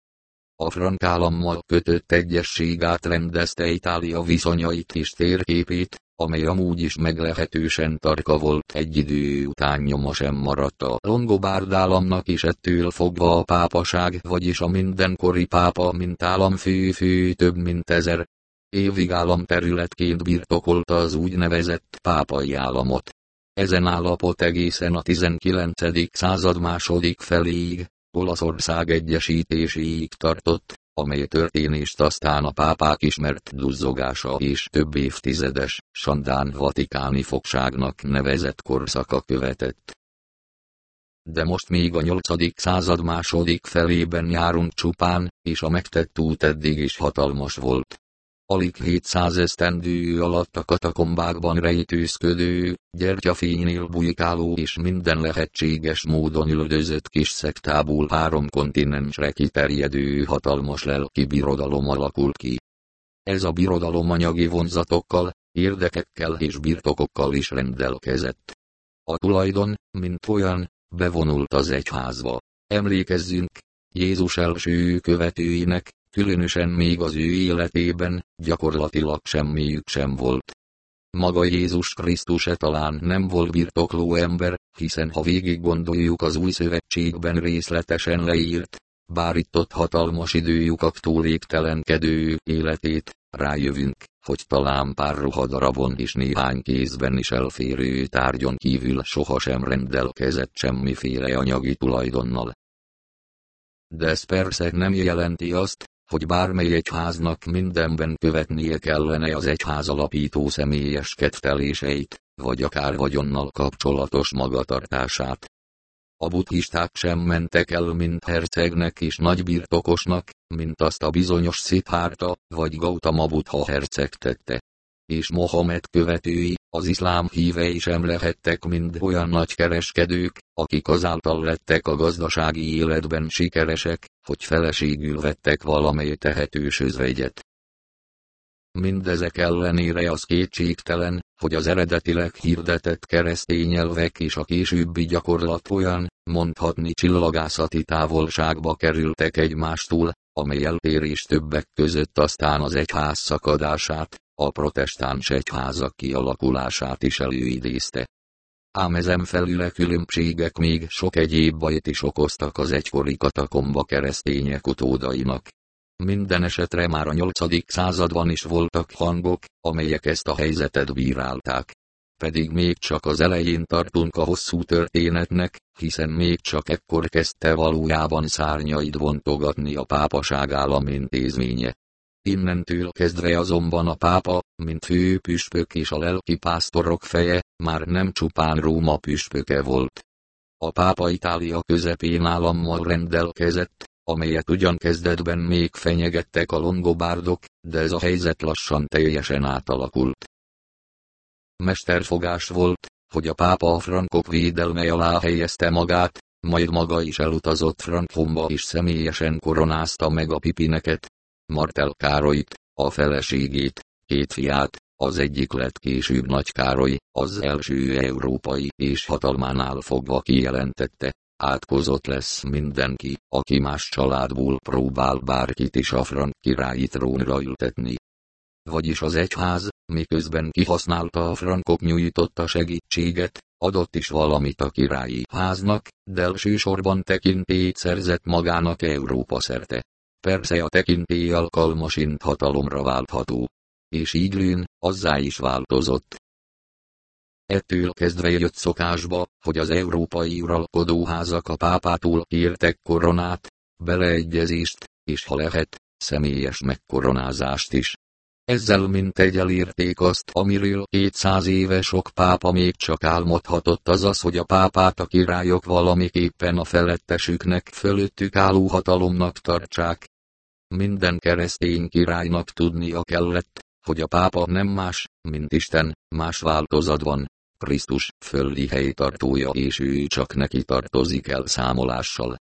A frank állammal kötött egyesség átrendezte Itália viszonyait és térképét, amely amúgy is meglehetősen tarka volt egy idő után nyoma sem maradt a Longobárd államnak is ettől fogva a pápaság vagyis a mindenkori pápa mint államfő-fő több mint ezer évig államterületként birtokolta az úgynevezett pápai államot. Ezen állapot egészen a 19. század második feléig, Olaszország egyesítéséig tartott, amely történést aztán a pápák ismert duzzogása és több évtizedes, sandán vatikáni fogságnak nevezett korszaka követett. De most még a 8. század második felében járunk csupán, és a megtett út eddig is hatalmas volt. Alig 700 esztendő alatt a katakombákban rejtőzködő, gyertyafénynél bujkáló és minden lehetséges módon üldözött kis szektából három kontinensre kiterjedő hatalmas lelki birodalom alakult ki. Ez a birodalom anyagi vonzatokkal, érdekekkel és birtokokkal is rendelkezett. A tulajdon, mint olyan, bevonult az egyházba. Emlékezzünk, Jézus első követőinek, különösen még az ő életében, gyakorlatilag semmiük sem volt. Maga Jézus Krisztus e talán nem volt birtokló ember, hiszen ha végig gondoljuk az új szövetségben részletesen leírt, bár itt ott hatalmas időjukaktól légtelenkedő életét, rájövünk, hogy talán pár ruhadarabon és néhány kézben is elférő tárgyon kívül sohasem rendelkezett semmiféle anyagi tulajdonnal. De ez persze nem jelenti azt, hogy bármely egyháznak mindenben követnie kellene az egyház alapító személyes ketteléseit, vagy akár vagyonnal kapcsolatos magatartását. A buddhisták sem mentek el mint hercegnek és nagybirtokosnak, mint azt a bizonyos Szithárta, vagy Gautama Buddha herceg tette és Mohamed követői, az iszlám hívei sem lehettek mind olyan nagy kereskedők, akik azáltal lettek a gazdasági életben sikeresek, hogy feleségül vettek valamely tehetős özvegyet. Mindezek ellenére az kétségtelen, hogy az eredetileg hirdetett keresztény nyelvek és a későbbi gyakorlat olyan, mondhatni csillagászati távolságba kerültek egymástól, amely eltérés többek között aztán az egyház szakadását, a protestáns egyházak kialakulását is előidézte. Ám ezen felül a különbségek még sok egyéb bajt is okoztak az egykori katakomba keresztények utódainak. Minden esetre már a 8. században is voltak hangok, amelyek ezt a helyzetet bírálták. Pedig még csak az elején tartunk a hosszú történetnek, hiszen még csak ekkor kezdte valójában szárnyait vontogatni a pápaság államintézménye. Innentől kezdve azonban a pápa, mint főpüspök és a lelki pásztorok feje, már nem csupán Róma püspöke volt. A pápa Itália közepén állammal rendelkezett, amelyet ugyan kezdetben még fenyegettek a longobárdok, de ez a helyzet lassan teljesen átalakult. Mesterfogás volt, hogy a pápa a frankok védelme alá helyezte magát, majd maga is elutazott Frankfumba és személyesen koronázta meg a pipineket, Martel Károlyt, a feleségét, két fiát, az egyik lett később Nagy Károly, az első európai és hatalmánál fogva kijelentette, átkozott lesz mindenki, aki más családból próbál bárkit is a frank királyi trónra ültetni. Vagyis az egyház, miközben kihasználta a frankok nyújtotta segítséget, adott is valamit a királyi háznak, de elsősorban tekintélyt szerzett magának Európa szerte. Persze a tekintély alkalmasint hatalomra váltható. És így lőn, azzá is változott. Ettől kezdve jött szokásba, hogy az európai uralkodóházak a pápától kértek koronát, beleegyezést, és ha lehet, személyes megkoronázást is. Ezzel mintegy elérték azt, amiről 200 éve sok pápa még csak álmodhatott azaz, hogy a pápát a királyok valamiképpen a felettesüknek fölöttük álló hatalomnak tartsák. Minden keresztény királynak tudnia kellett, hogy a pápa nem más, mint Isten, más változatban, Krisztus földi helytartója és ő csak neki tartozik el számolással.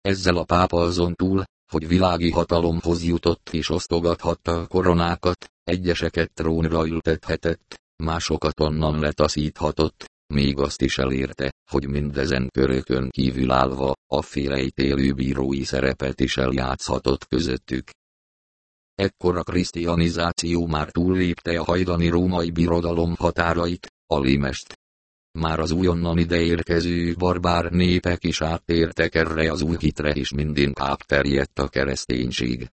Ezzel a pápa azon túl, hogy világi hatalomhoz jutott és osztogathatta a koronákat, egyeseket trónra ültethetett, másokat onnan letaszíthatott, még azt is elérte, hogy mindezen körökön kívül állva, a félejtélő bírói szerepet is eljátszhatott közöttük. Ekkor a krisztianizáció már túllépte a hajdani római birodalom határait, a limest. Már az újonnan ideérkező barbár népek is áttértek erre az új hitre és mindinkább terjedt a kereszténység.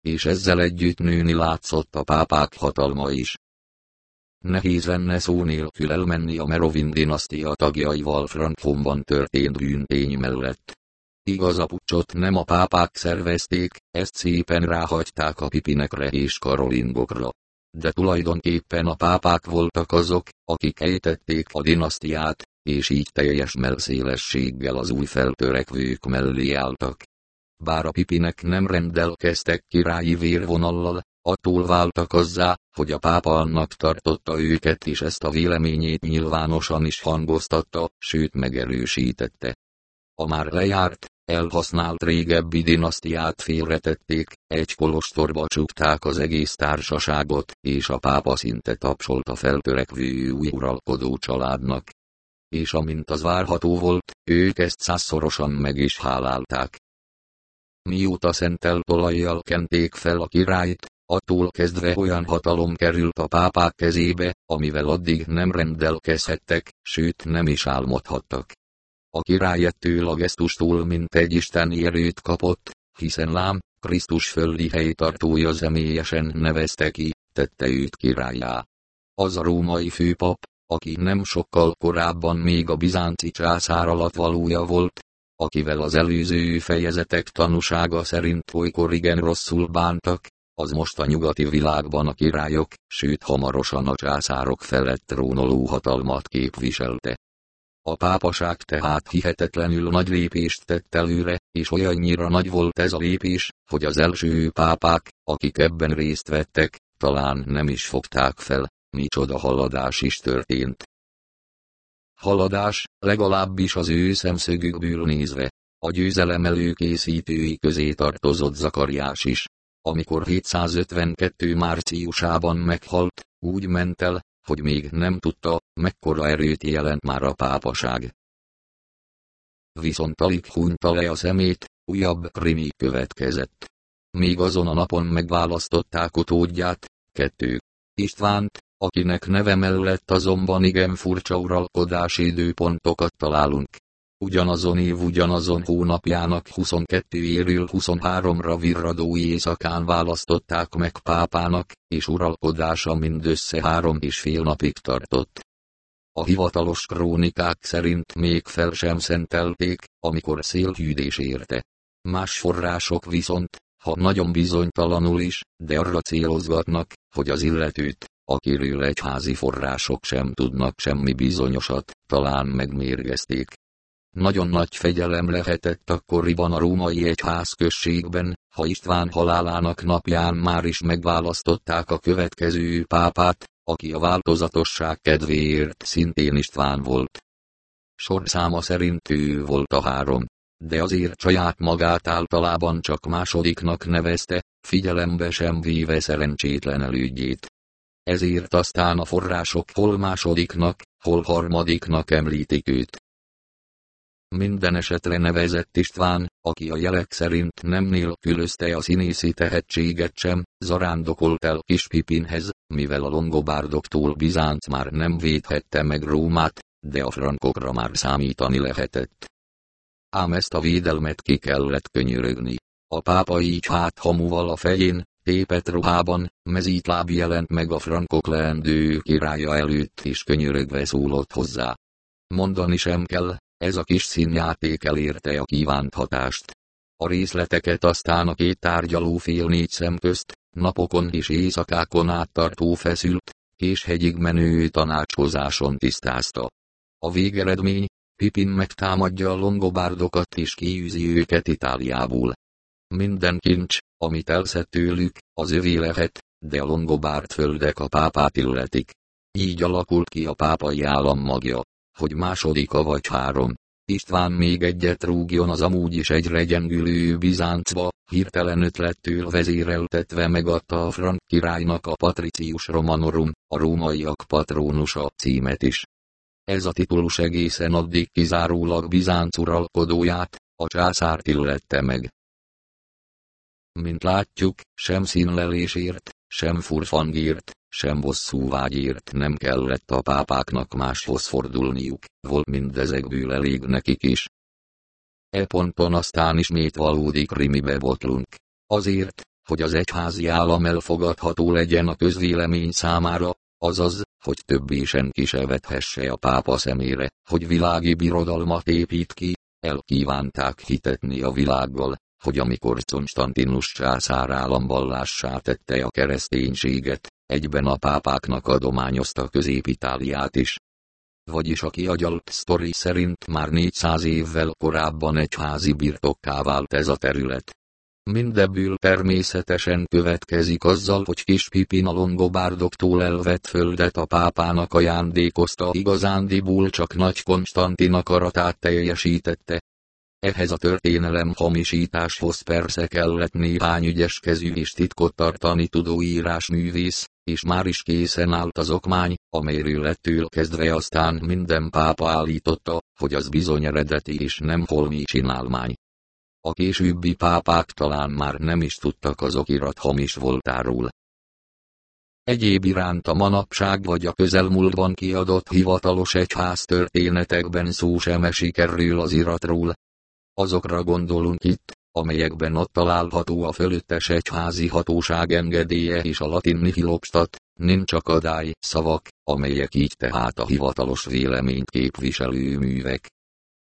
És ezzel együtt nőni látszott a pápák hatalma is. Nehéz lenne szó nélkül elmenni a Merovin dinasztia tagjaival Frankfumban történt bűntény mellett. Igaz a pucsot nem a pápák szervezték, ezt szépen ráhagyták a pipinekre és karolingokra de tulajdonképpen a pápák voltak azok, akik ejtették a dinasztiát, és így teljes melszélességgel az új feltörekvők mellé álltak. Bár a pipinek nem rendelkeztek királyi vérvonallal, attól váltak azzá, hogy a pápa annak tartotta őket és ezt a véleményét nyilvánosan is hangoztatta, sőt megerősítette. A már lejárt, elhasznált régebbi dinasztiát félretették, egy kolostorba csukták az egész társaságot, és a pápa szinte tapsolt a feltörekvő új uralkodó családnak. És amint az várható volt, ők ezt százszorosan meg is hálálták. Mióta szentel tolajjal kenték fel a királyt, attól kezdve olyan hatalom került a pápák kezébe, amivel addig nem rendelkezhettek, sőt nem is álmodhattak. A király ettől a gesztustól mint egy isteni erőt kapott, hiszen lám, Krisztus földi helytartója zemélyesen nevezte ki, tette őt királyá. Az a római főpap, aki nem sokkal korábban még a bizánci császár alatt valója volt, akivel az előző fejezetek tanúsága szerint olykor igen rosszul bántak, az most a nyugati világban a királyok, sőt hamarosan a császárok felett trónoló hatalmat képviselte. A pápaság tehát hihetetlenül nagy lépést tett előre, és olyannyira nagy volt ez a lépés, hogy az első pápák, akik ebben részt vettek, talán nem is fogták fel, micsoda haladás is történt. Haladás, legalábbis az ő szemszögükből nézve, a győzelem előkészítői közé tartozott Zakariás is. Amikor 752 márciusában meghalt, úgy ment el, hogy még nem tudta, mekkora erőt jelent már a pápaság. Viszont alig hunyta le a szemét, újabb krimi következett. Még azon a napon megválasztották utódját, kettő. Istvánt, akinek neve mellett azonban igen furcsa uralkodási időpontokat találunk. Ugyanazon év ugyanazon hónapjának 22 éről 23-ra virradó éjszakán választották meg pápának, és uralkodása mindössze három és fél napig tartott. A hivatalos krónikák szerint még fel sem szentelték, amikor szélhűdés érte. Más források viszont, ha nagyon bizonytalanul is, de arra célozgatnak, hogy az illetőt, akiről egyházi források sem tudnak semmi bizonyosat, talán megmérgezték. Nagyon nagy fegyelem lehetett akkoriban a római egyházközségben, ha István halálának napján már is megválasztották a következő pápát, aki a változatosság kedvéért szintén István volt. Sorszáma szerint ő volt a három, de azért saját magát általában csak másodiknak nevezte, figyelembe sem véve szerencsétlen elődjét. Ezért aztán a források hol másodiknak, hol harmadiknak említik őt. Minden esetre nevezett István, aki a jelek szerint nem nélkülözte a színészi tehetséget sem, zarándokolt el kis Pipinhez, mivel a longobárdoktól Bizánc már nem védhette meg Rómát, de a frankokra már számítani lehetett. Ám ezt a védelmet ki kellett könyörögni. A pápa így hát hamuval a fején, tépet ruhában, mezítláb jelent meg a frankok leendő királya előtt és könyörögve szólott hozzá. Mondani sem kell, ez a kis színjáték elérte a kívánt hatást. A részleteket aztán a két tárgyaló fél négy szem közt, napokon és éjszakákon áttartó feszült, és hegyig menő tanácskozáson tisztázta. A végeredmény, Pipin megtámadja a longobárdokat és kiűzi őket Itáliából. Minden kincs, amit elszett tőlük, az övé lehet, de a longobárd földek a pápát illetik. Így alakult ki a pápai állam magja hogy másodika vagy három. István még egyet rúgjon az amúgy is egyre gyengülő Bizáncba, hirtelen ötlettől vezéreltetve megadta a frank királynak a Patricius Romanorum, a rómaiak patrónusa címet is. Ez a titulus egészen addig kizárólag Bizánc uralkodóját, a császárt illette meg. Mint látjuk, sem színlelésért, sem furfangért, sem vágyért nem kellett a pápáknak máshoz fordulniuk, volt mindezekből elég nekik is. E ponton aztán ismét valódi krimibe botlunk. Azért, hogy az egyházi állam elfogadható legyen a közvélemény számára, azaz, hogy többé senki se vethesse a pápa szemére, hogy világi birodalmat épít ki, elkívánták hitetni a világgal, hogy amikor Konstantinus császár államvallássá tette a kereszténységet, egyben a pápáknak adományozta Közép-Itáliát is. Vagyis a kiagyalt sztori szerint már 400 évvel korábban egy házi birtokká vált ez a terület. Mindebből természetesen következik azzal, hogy kis Pipin a longobárdoktól elvett földet a pápának ajándékozta igazándiból csak nagy Konstantin akaratát teljesítette, Ehhez a történelem hamisításhoz persze kellett néhány ügyeskezű és titkot tartani tudó írásművész, és már is készen állt az okmány, amelyről lettől kezdve aztán minden pápa állította, hogy az bizony eredeti és nem holmi csinálmány. A későbbi pápák talán már nem is tudtak az okirat hamis voltáról. Egyéb iránt a manapság vagy a közelmúltban kiadott hivatalos egyház történetekben szó sem esik erről az iratról, Azokra gondolunk itt, amelyekben ott található a fölöttes egyházi hatóság engedélye és a latin nihilobstat, nincs akadály, szavak, amelyek így tehát a hivatalos véleményt képviselő művek.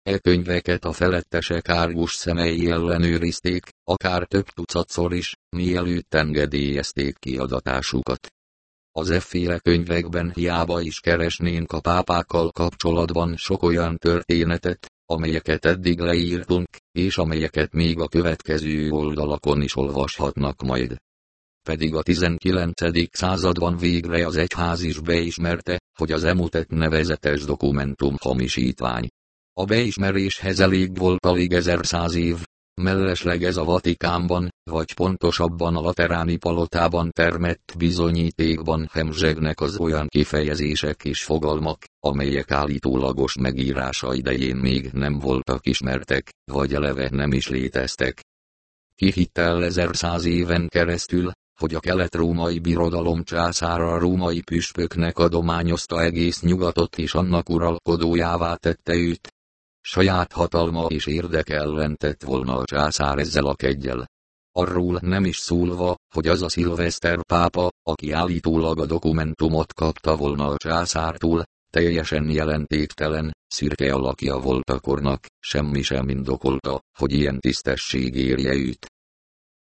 E könyveket a felettesek árgus szemei ellenőrizték, akár több tucatszor is, mielőtt engedélyezték kiadatásukat. Az efféle könyvekben hiába is keresnénk a pápákkal kapcsolatban sok olyan történetet, amelyeket eddig leírtunk, és amelyeket még a következő oldalakon is olvashatnak majd. Pedig a 19. században végre az egyház is beismerte, hogy az emutet nevezetes dokumentum hamisítvány. A beismeréshez elég volt alig ezer száz év, Mellesleg ez a Vatikánban, vagy pontosabban a Lateráni palotában termett bizonyítékban hemzsegnek az olyan kifejezések és fogalmak, amelyek állítólagos megírása idején még nem voltak ismertek, vagy eleve nem is léteztek. Ki hitt éven keresztül, hogy a kelet-római birodalom császára a római püspöknek adományozta egész nyugatot és annak uralkodójává tette őt, Saját hatalma és érdeke ellen tett volna a császár ezzel a kegyel. Arról nem is szólva, hogy az a szilveszter pápa, aki állítólag a dokumentumot kapta volna a császártól, teljesen jelentéktelen, szürke alakja volt a kornak, semmi sem indokolta, hogy ilyen tisztesség érje őt.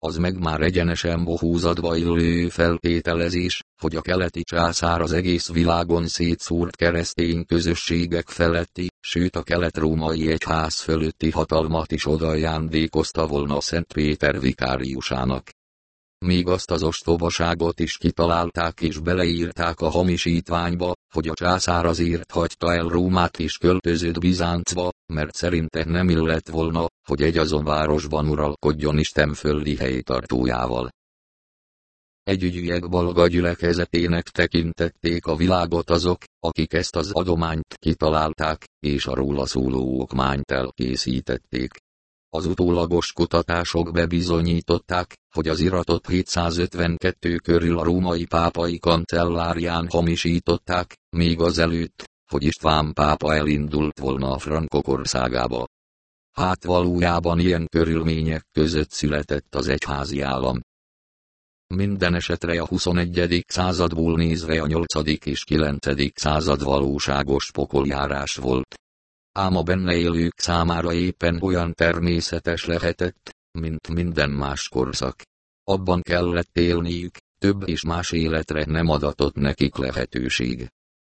Az meg már egyenesen bohúzatba illő feltételezés, hogy a keleti császár az egész világon szétszúrt keresztény közösségek feletti, sőt a kelet-római egyház fölötti hatalmat is odajándékozta volna Szent Péter vikáriusának. Még azt az ostobaságot is kitalálták és beleírták a hamisítványba, hogy a császár azért hagyta el Rómát és költözött Bizáncba, mert szerinte nem illett volna, hogy egy azon városban uralkodjon Isten földi helytartójával. Együgyűek balga gyülekezetének tekintették a világot azok, akik ezt az adományt kitalálták, és a róla szóló okmányt elkészítették. Az utólagos kutatások bebizonyították, hogy az iratot 752 körül a római pápai kancellárián hamisították, még azelőtt, hogy István pápa elindult volna a frankok országába. Hát valójában ilyen körülmények között született az egyházi állam. Minden esetre a 21. századból nézve a 8. és 9. század valóságos pokoljárás volt. Ám a benne élők számára éppen olyan természetes lehetett, mint minden más korszak. Abban kellett élniük, több és más életre nem adatott nekik lehetőség.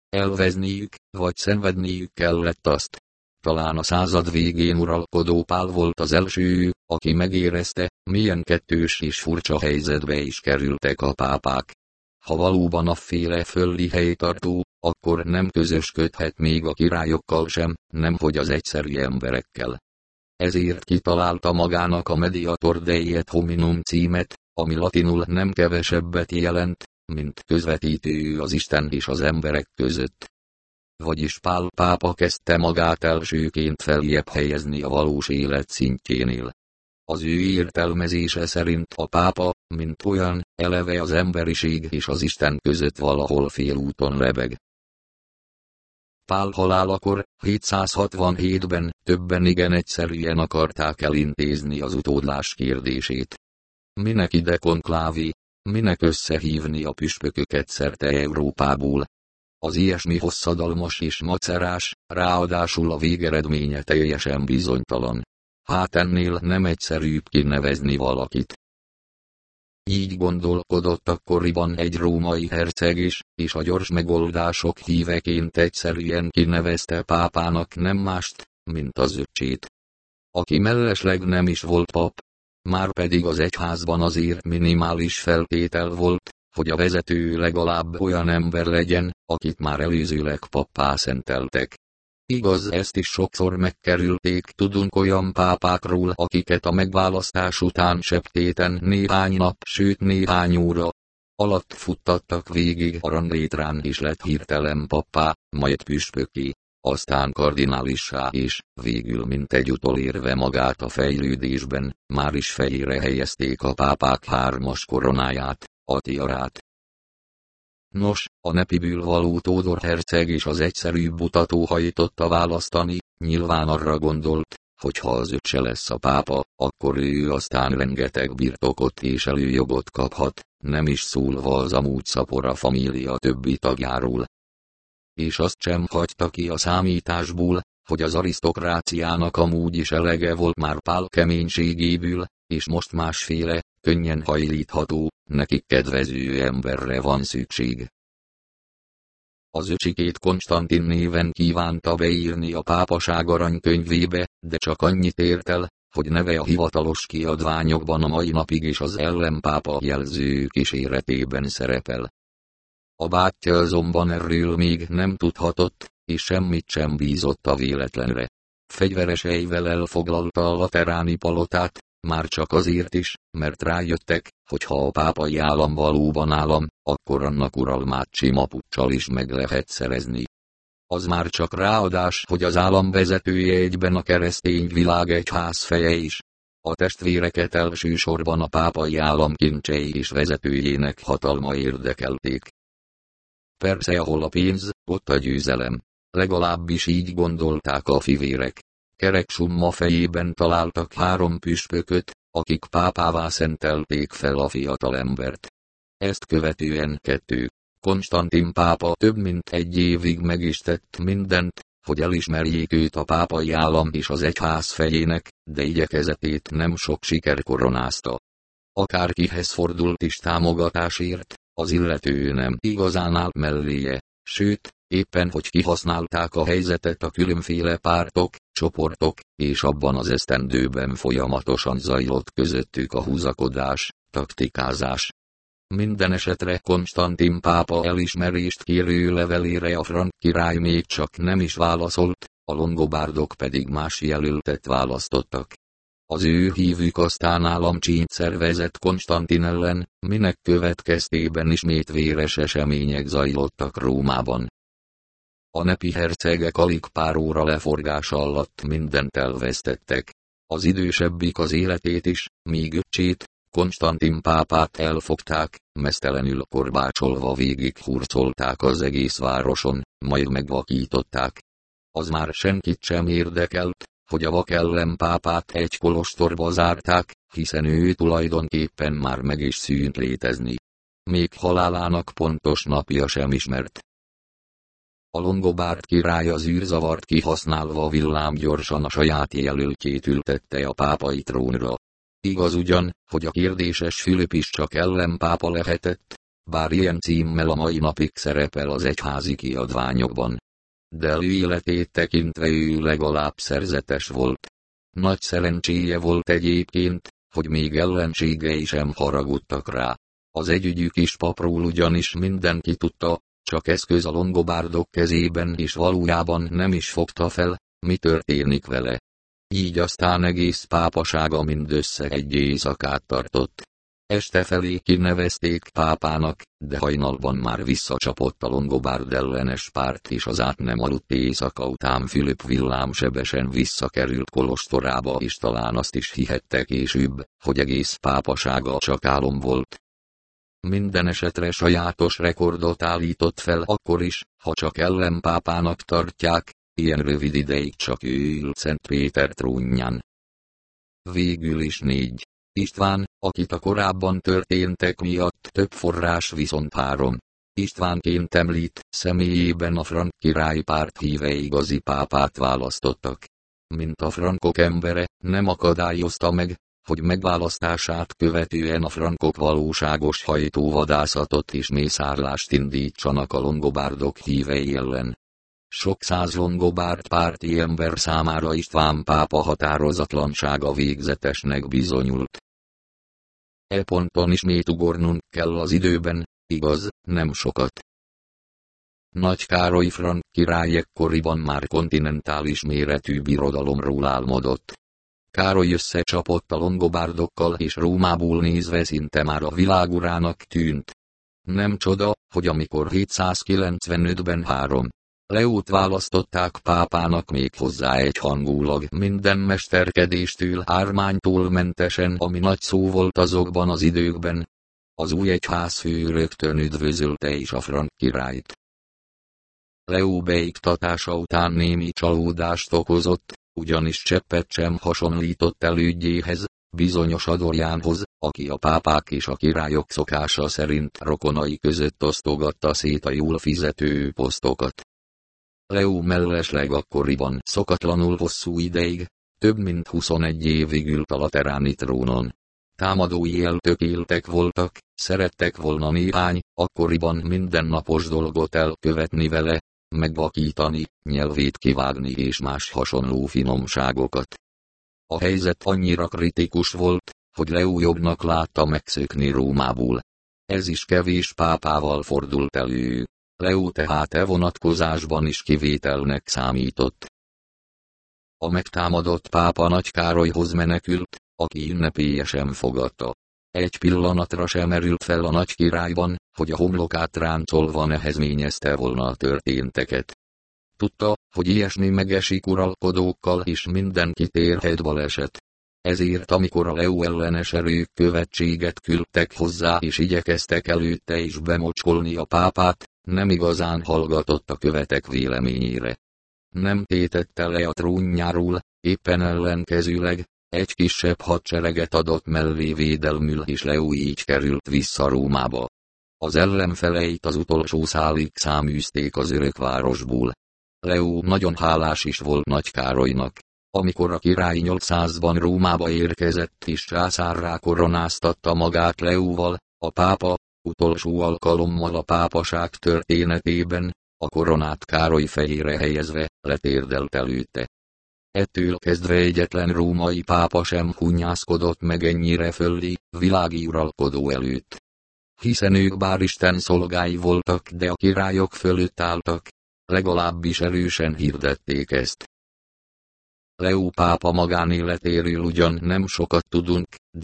Elvezniük, vagy szenvedniük kellett azt. Talán a század végén uralkodó Pál volt az első, aki megérezte, milyen kettős és furcsa helyzetbe is kerültek a pápák. Ha valóban a féle földi helytartó, akkor nem közösködhet még a királyokkal sem, nemhogy az egyszerű emberekkel. Ezért kitalálta magának a Mediator Dei et Hominum címet, ami latinul nem kevesebbet jelent, mint közvetítő az Isten és az emberek között. Vagyis Pál pápa kezdte magát elsőként feljebb helyezni a valós élet szintjénél. Az ő értelmezése szerint a pápa, mint olyan, eleve az emberiség és az Isten között valahol félúton lebeg. Pál halálakor, 767-ben, többen igen egyszerűen akarták elintézni az utódlás kérdését. Minek ide konklávi, minek összehívni a püspököket szerte Európából. Az ilyesmi hosszadalmas és macerás, ráadásul a végeredménye teljesen bizonytalan. Hát ennél nem egyszerűbb kinevezni valakit. Így gondolkodott akkoriban egy római herceg is, és a gyors megoldások híveként egyszerűen kinevezte pápának nem mást, mint az öcsét. Aki mellesleg nem is volt pap, már pedig az egyházban azért minimális feltétel volt, hogy a vezető legalább olyan ember legyen, akit már előzőleg pappá szenteltek. Igaz, ezt is sokszor megkerülték, tudunk olyan pápákról, akiket a megválasztás után septéten néhány nap, sőt néhány óra alatt futtattak végig. A ranglétrán és lett hirtelen pappá, majd püspöké, aztán kardinálissá és, végül mint egy utolérve magát a fejlődésben, már is fejére helyezték a pápák hármas koronáját, a tiarát, Nos, a nepiből való Tódor herceg és az egyszerű butató hajtotta választani, nyilván arra gondolt, hogy ha az öccse lesz a pápa, akkor ő aztán rengeteg birtokot és előjogot kaphat, nem is szólva az amúgy szapora família többi tagjáról. És azt sem hagyta ki a számításból, hogy az arisztokráciának amúgy is elege volt már pál keménységéből, és most másféle, könnyen hajlítható, nekik kedvező emberre van szükség. Az öcsikét Konstantin néven kívánta beírni a pápaság aranykönyvébe, de csak annyit ért el, hogy neve a hivatalos kiadványokban a mai napig is az ellenpápa jelző kíséretében szerepel. A bátyja azonban erről még nem tudhatott, és semmit sem bízott a véletlenre. Fegyvereseivel elfoglalta a lateráni palotát, már csak azért is, mert rájöttek, hogy ha a pápai állam valóban állam, akkor annak uralmát sima puccsal is meg lehet szerezni. Az már csak ráadás, hogy az állam vezetője egyben a keresztény világ egy házfeje is. A testvéreket elsősorban a pápai állam kincsei és vezetőjének hatalma érdekelték. Persze ahol a pénz, ott a győzelem. Legalábbis így gondolták a fivérek kerek summa fejében találtak három püspököt, akik pápává szentelték fel a fiatalembert. Ezt követően kettő. Konstantin pápa több mint egy évig meg is tett mindent, hogy elismerjék őt a pápai állam és az egyház fejének, de igyekezetét nem sok siker koronázta. Akárkihez fordult is támogatásért, az illető nem igazán állt melléje, sőt, éppen hogy kihasználták a helyzetet a különféle pártok, csoportok, és abban az esztendőben folyamatosan zajlott közöttük a húzakodás, taktikázás. Minden esetre Konstantin pápa elismerést kérő levelére a frank király még csak nem is válaszolt, a longobárdok pedig más jelöltet választottak. Az ő hívük aztán államcsínyt szervezett Konstantin ellen, minek következtében ismét véres események zajlottak Rómában. A nepi hercegek alig pár óra leforgása alatt mindent elvesztettek. Az idősebbik az életét is, míg öcsét, Konstantin pápát elfogták, mesztelenül korbácsolva végig hurcolták az egész városon, majd megvakították. Az már senkit sem érdekelt, hogy a vak pápát egy kolostorba zárták, hiszen ő tulajdonképpen már meg is szűnt létezni. Még halálának pontos napja sem ismert. A Longobárd király az űrzavart kihasználva villám gyorsan a saját jelöltjét ültette a pápai trónra. Igaz ugyan, hogy a kérdéses Fülöp is csak ellenpápa lehetett, bár ilyen címmel a mai napig szerepel az egyházi kiadványokban de életét tekintve ő legalább szerzetes volt. Nagy szerencséje volt egyébként, hogy még ellenségei sem haragudtak rá. Az együgyű kis papról ugyanis mindenki tudta, csak eszköz a longobárdok kezében és valójában nem is fogta fel, mi történik vele. Így aztán egész pápasága mindössze egy éjszakát tartott. Este felé kinevezték pápának, de hajnalban már visszacsapott a Longobárd ellenes párt és az át nem aludt éjszaka után Fülöp villámsebesen visszakerült kolostorába és talán azt is hihette később, hogy egész pápasága csak álom volt. Minden esetre sajátos rekordot állított fel akkor is, ha csak ellenpápának tartják, ilyen rövid ideig csak ő ült Szent Péter trónján. Végül is négy István, akit a korábban történtek miatt több forrás viszont három. Istvánként említ, személyében a frank királypárt híve igazi pápát választottak. Mint a frankok embere, nem akadályozta meg, hogy megválasztását követően a frankok valóságos hajtóvadászatot és mészárlást indítsanak a longobárdok hívei ellen. Sok száz longobárd párti ember számára István pápa határozatlansága végzetesnek bizonyult. E ponton ismét ugornunk kell az időben, igaz, nem sokat. Nagy Károly Frank király ekkoriban már kontinentális méretű birodalomról álmodott. Károly összecsapott a longobárdokkal és Rómából nézve szinte már a világurának tűnt. Nem csoda, hogy amikor 795-ben három Leót választották pápának még hozzá egy hangulag minden mesterkedéstől ármánytól mentesen, ami nagy szó volt azokban az időkben. Az új egyházfő rögtön üdvözölte is a frank királyt. Leó beiktatása után némi csalódást okozott, ugyanis cseppet sem hasonlított elődjéhez, bizonyos Adorjánhoz, aki a pápák és a királyok szokása szerint rokonai között osztogatta szét a jól fizető posztokat. Leo mellesleg akkoriban szokatlanul hosszú ideig, több mint 21 évig ült a lateráni trónon. Támadói eltökéltek voltak, szerettek volna néhány, akkoriban mindennapos dolgot elkövetni vele, megvakítani, nyelvét kivágni és más hasonló finomságokat. A helyzet annyira kritikus volt, hogy Leo jobbnak látta megszökni Rómából. Ez is kevés pápával fordult elő. Leo tehát e vonatkozásban is kivételnek számított. A megtámadott pápa Nagy Károlyhoz menekült, aki ünnepélyesen fogadta. Egy pillanatra sem merült fel a nagy királyban, hogy a homlokát ráncolva nehezményezte volna a történteket. Tudta, hogy ilyesmi megesik uralkodókkal is mindenki térhet baleset. Ezért amikor a Leo ellenes erők követséget küldtek hozzá és igyekeztek előtte is bemocskolni a pápát, nem igazán hallgatott a követek véleményére. Nem tétette le a trónjáról, éppen ellenkezőleg, egy kisebb hadsereget adott mellé védelmül és Leo így került vissza Rómába. Az ellenfeleit az utolsó szálig száműzték az örök városból. Leo nagyon hálás is volt Nagy Károlynak. amikor a király 800-ban Rómába érkezett és császárrá koronáztatta magát Leóval, a pápa, utolsó alkalommal a pápaság történetében, a koronát Károly fejére helyezve, letérdelt előtte. Ettől kezdve egyetlen római pápa sem hunyászkodott meg ennyire fölé, világi uralkodó előtt. Hiszen ők bár Isten szolgái voltak, de a királyok fölött álltak, legalábbis erősen hirdették ezt. Leó pápa magánéletéről ugyan nem sokat tudunk, de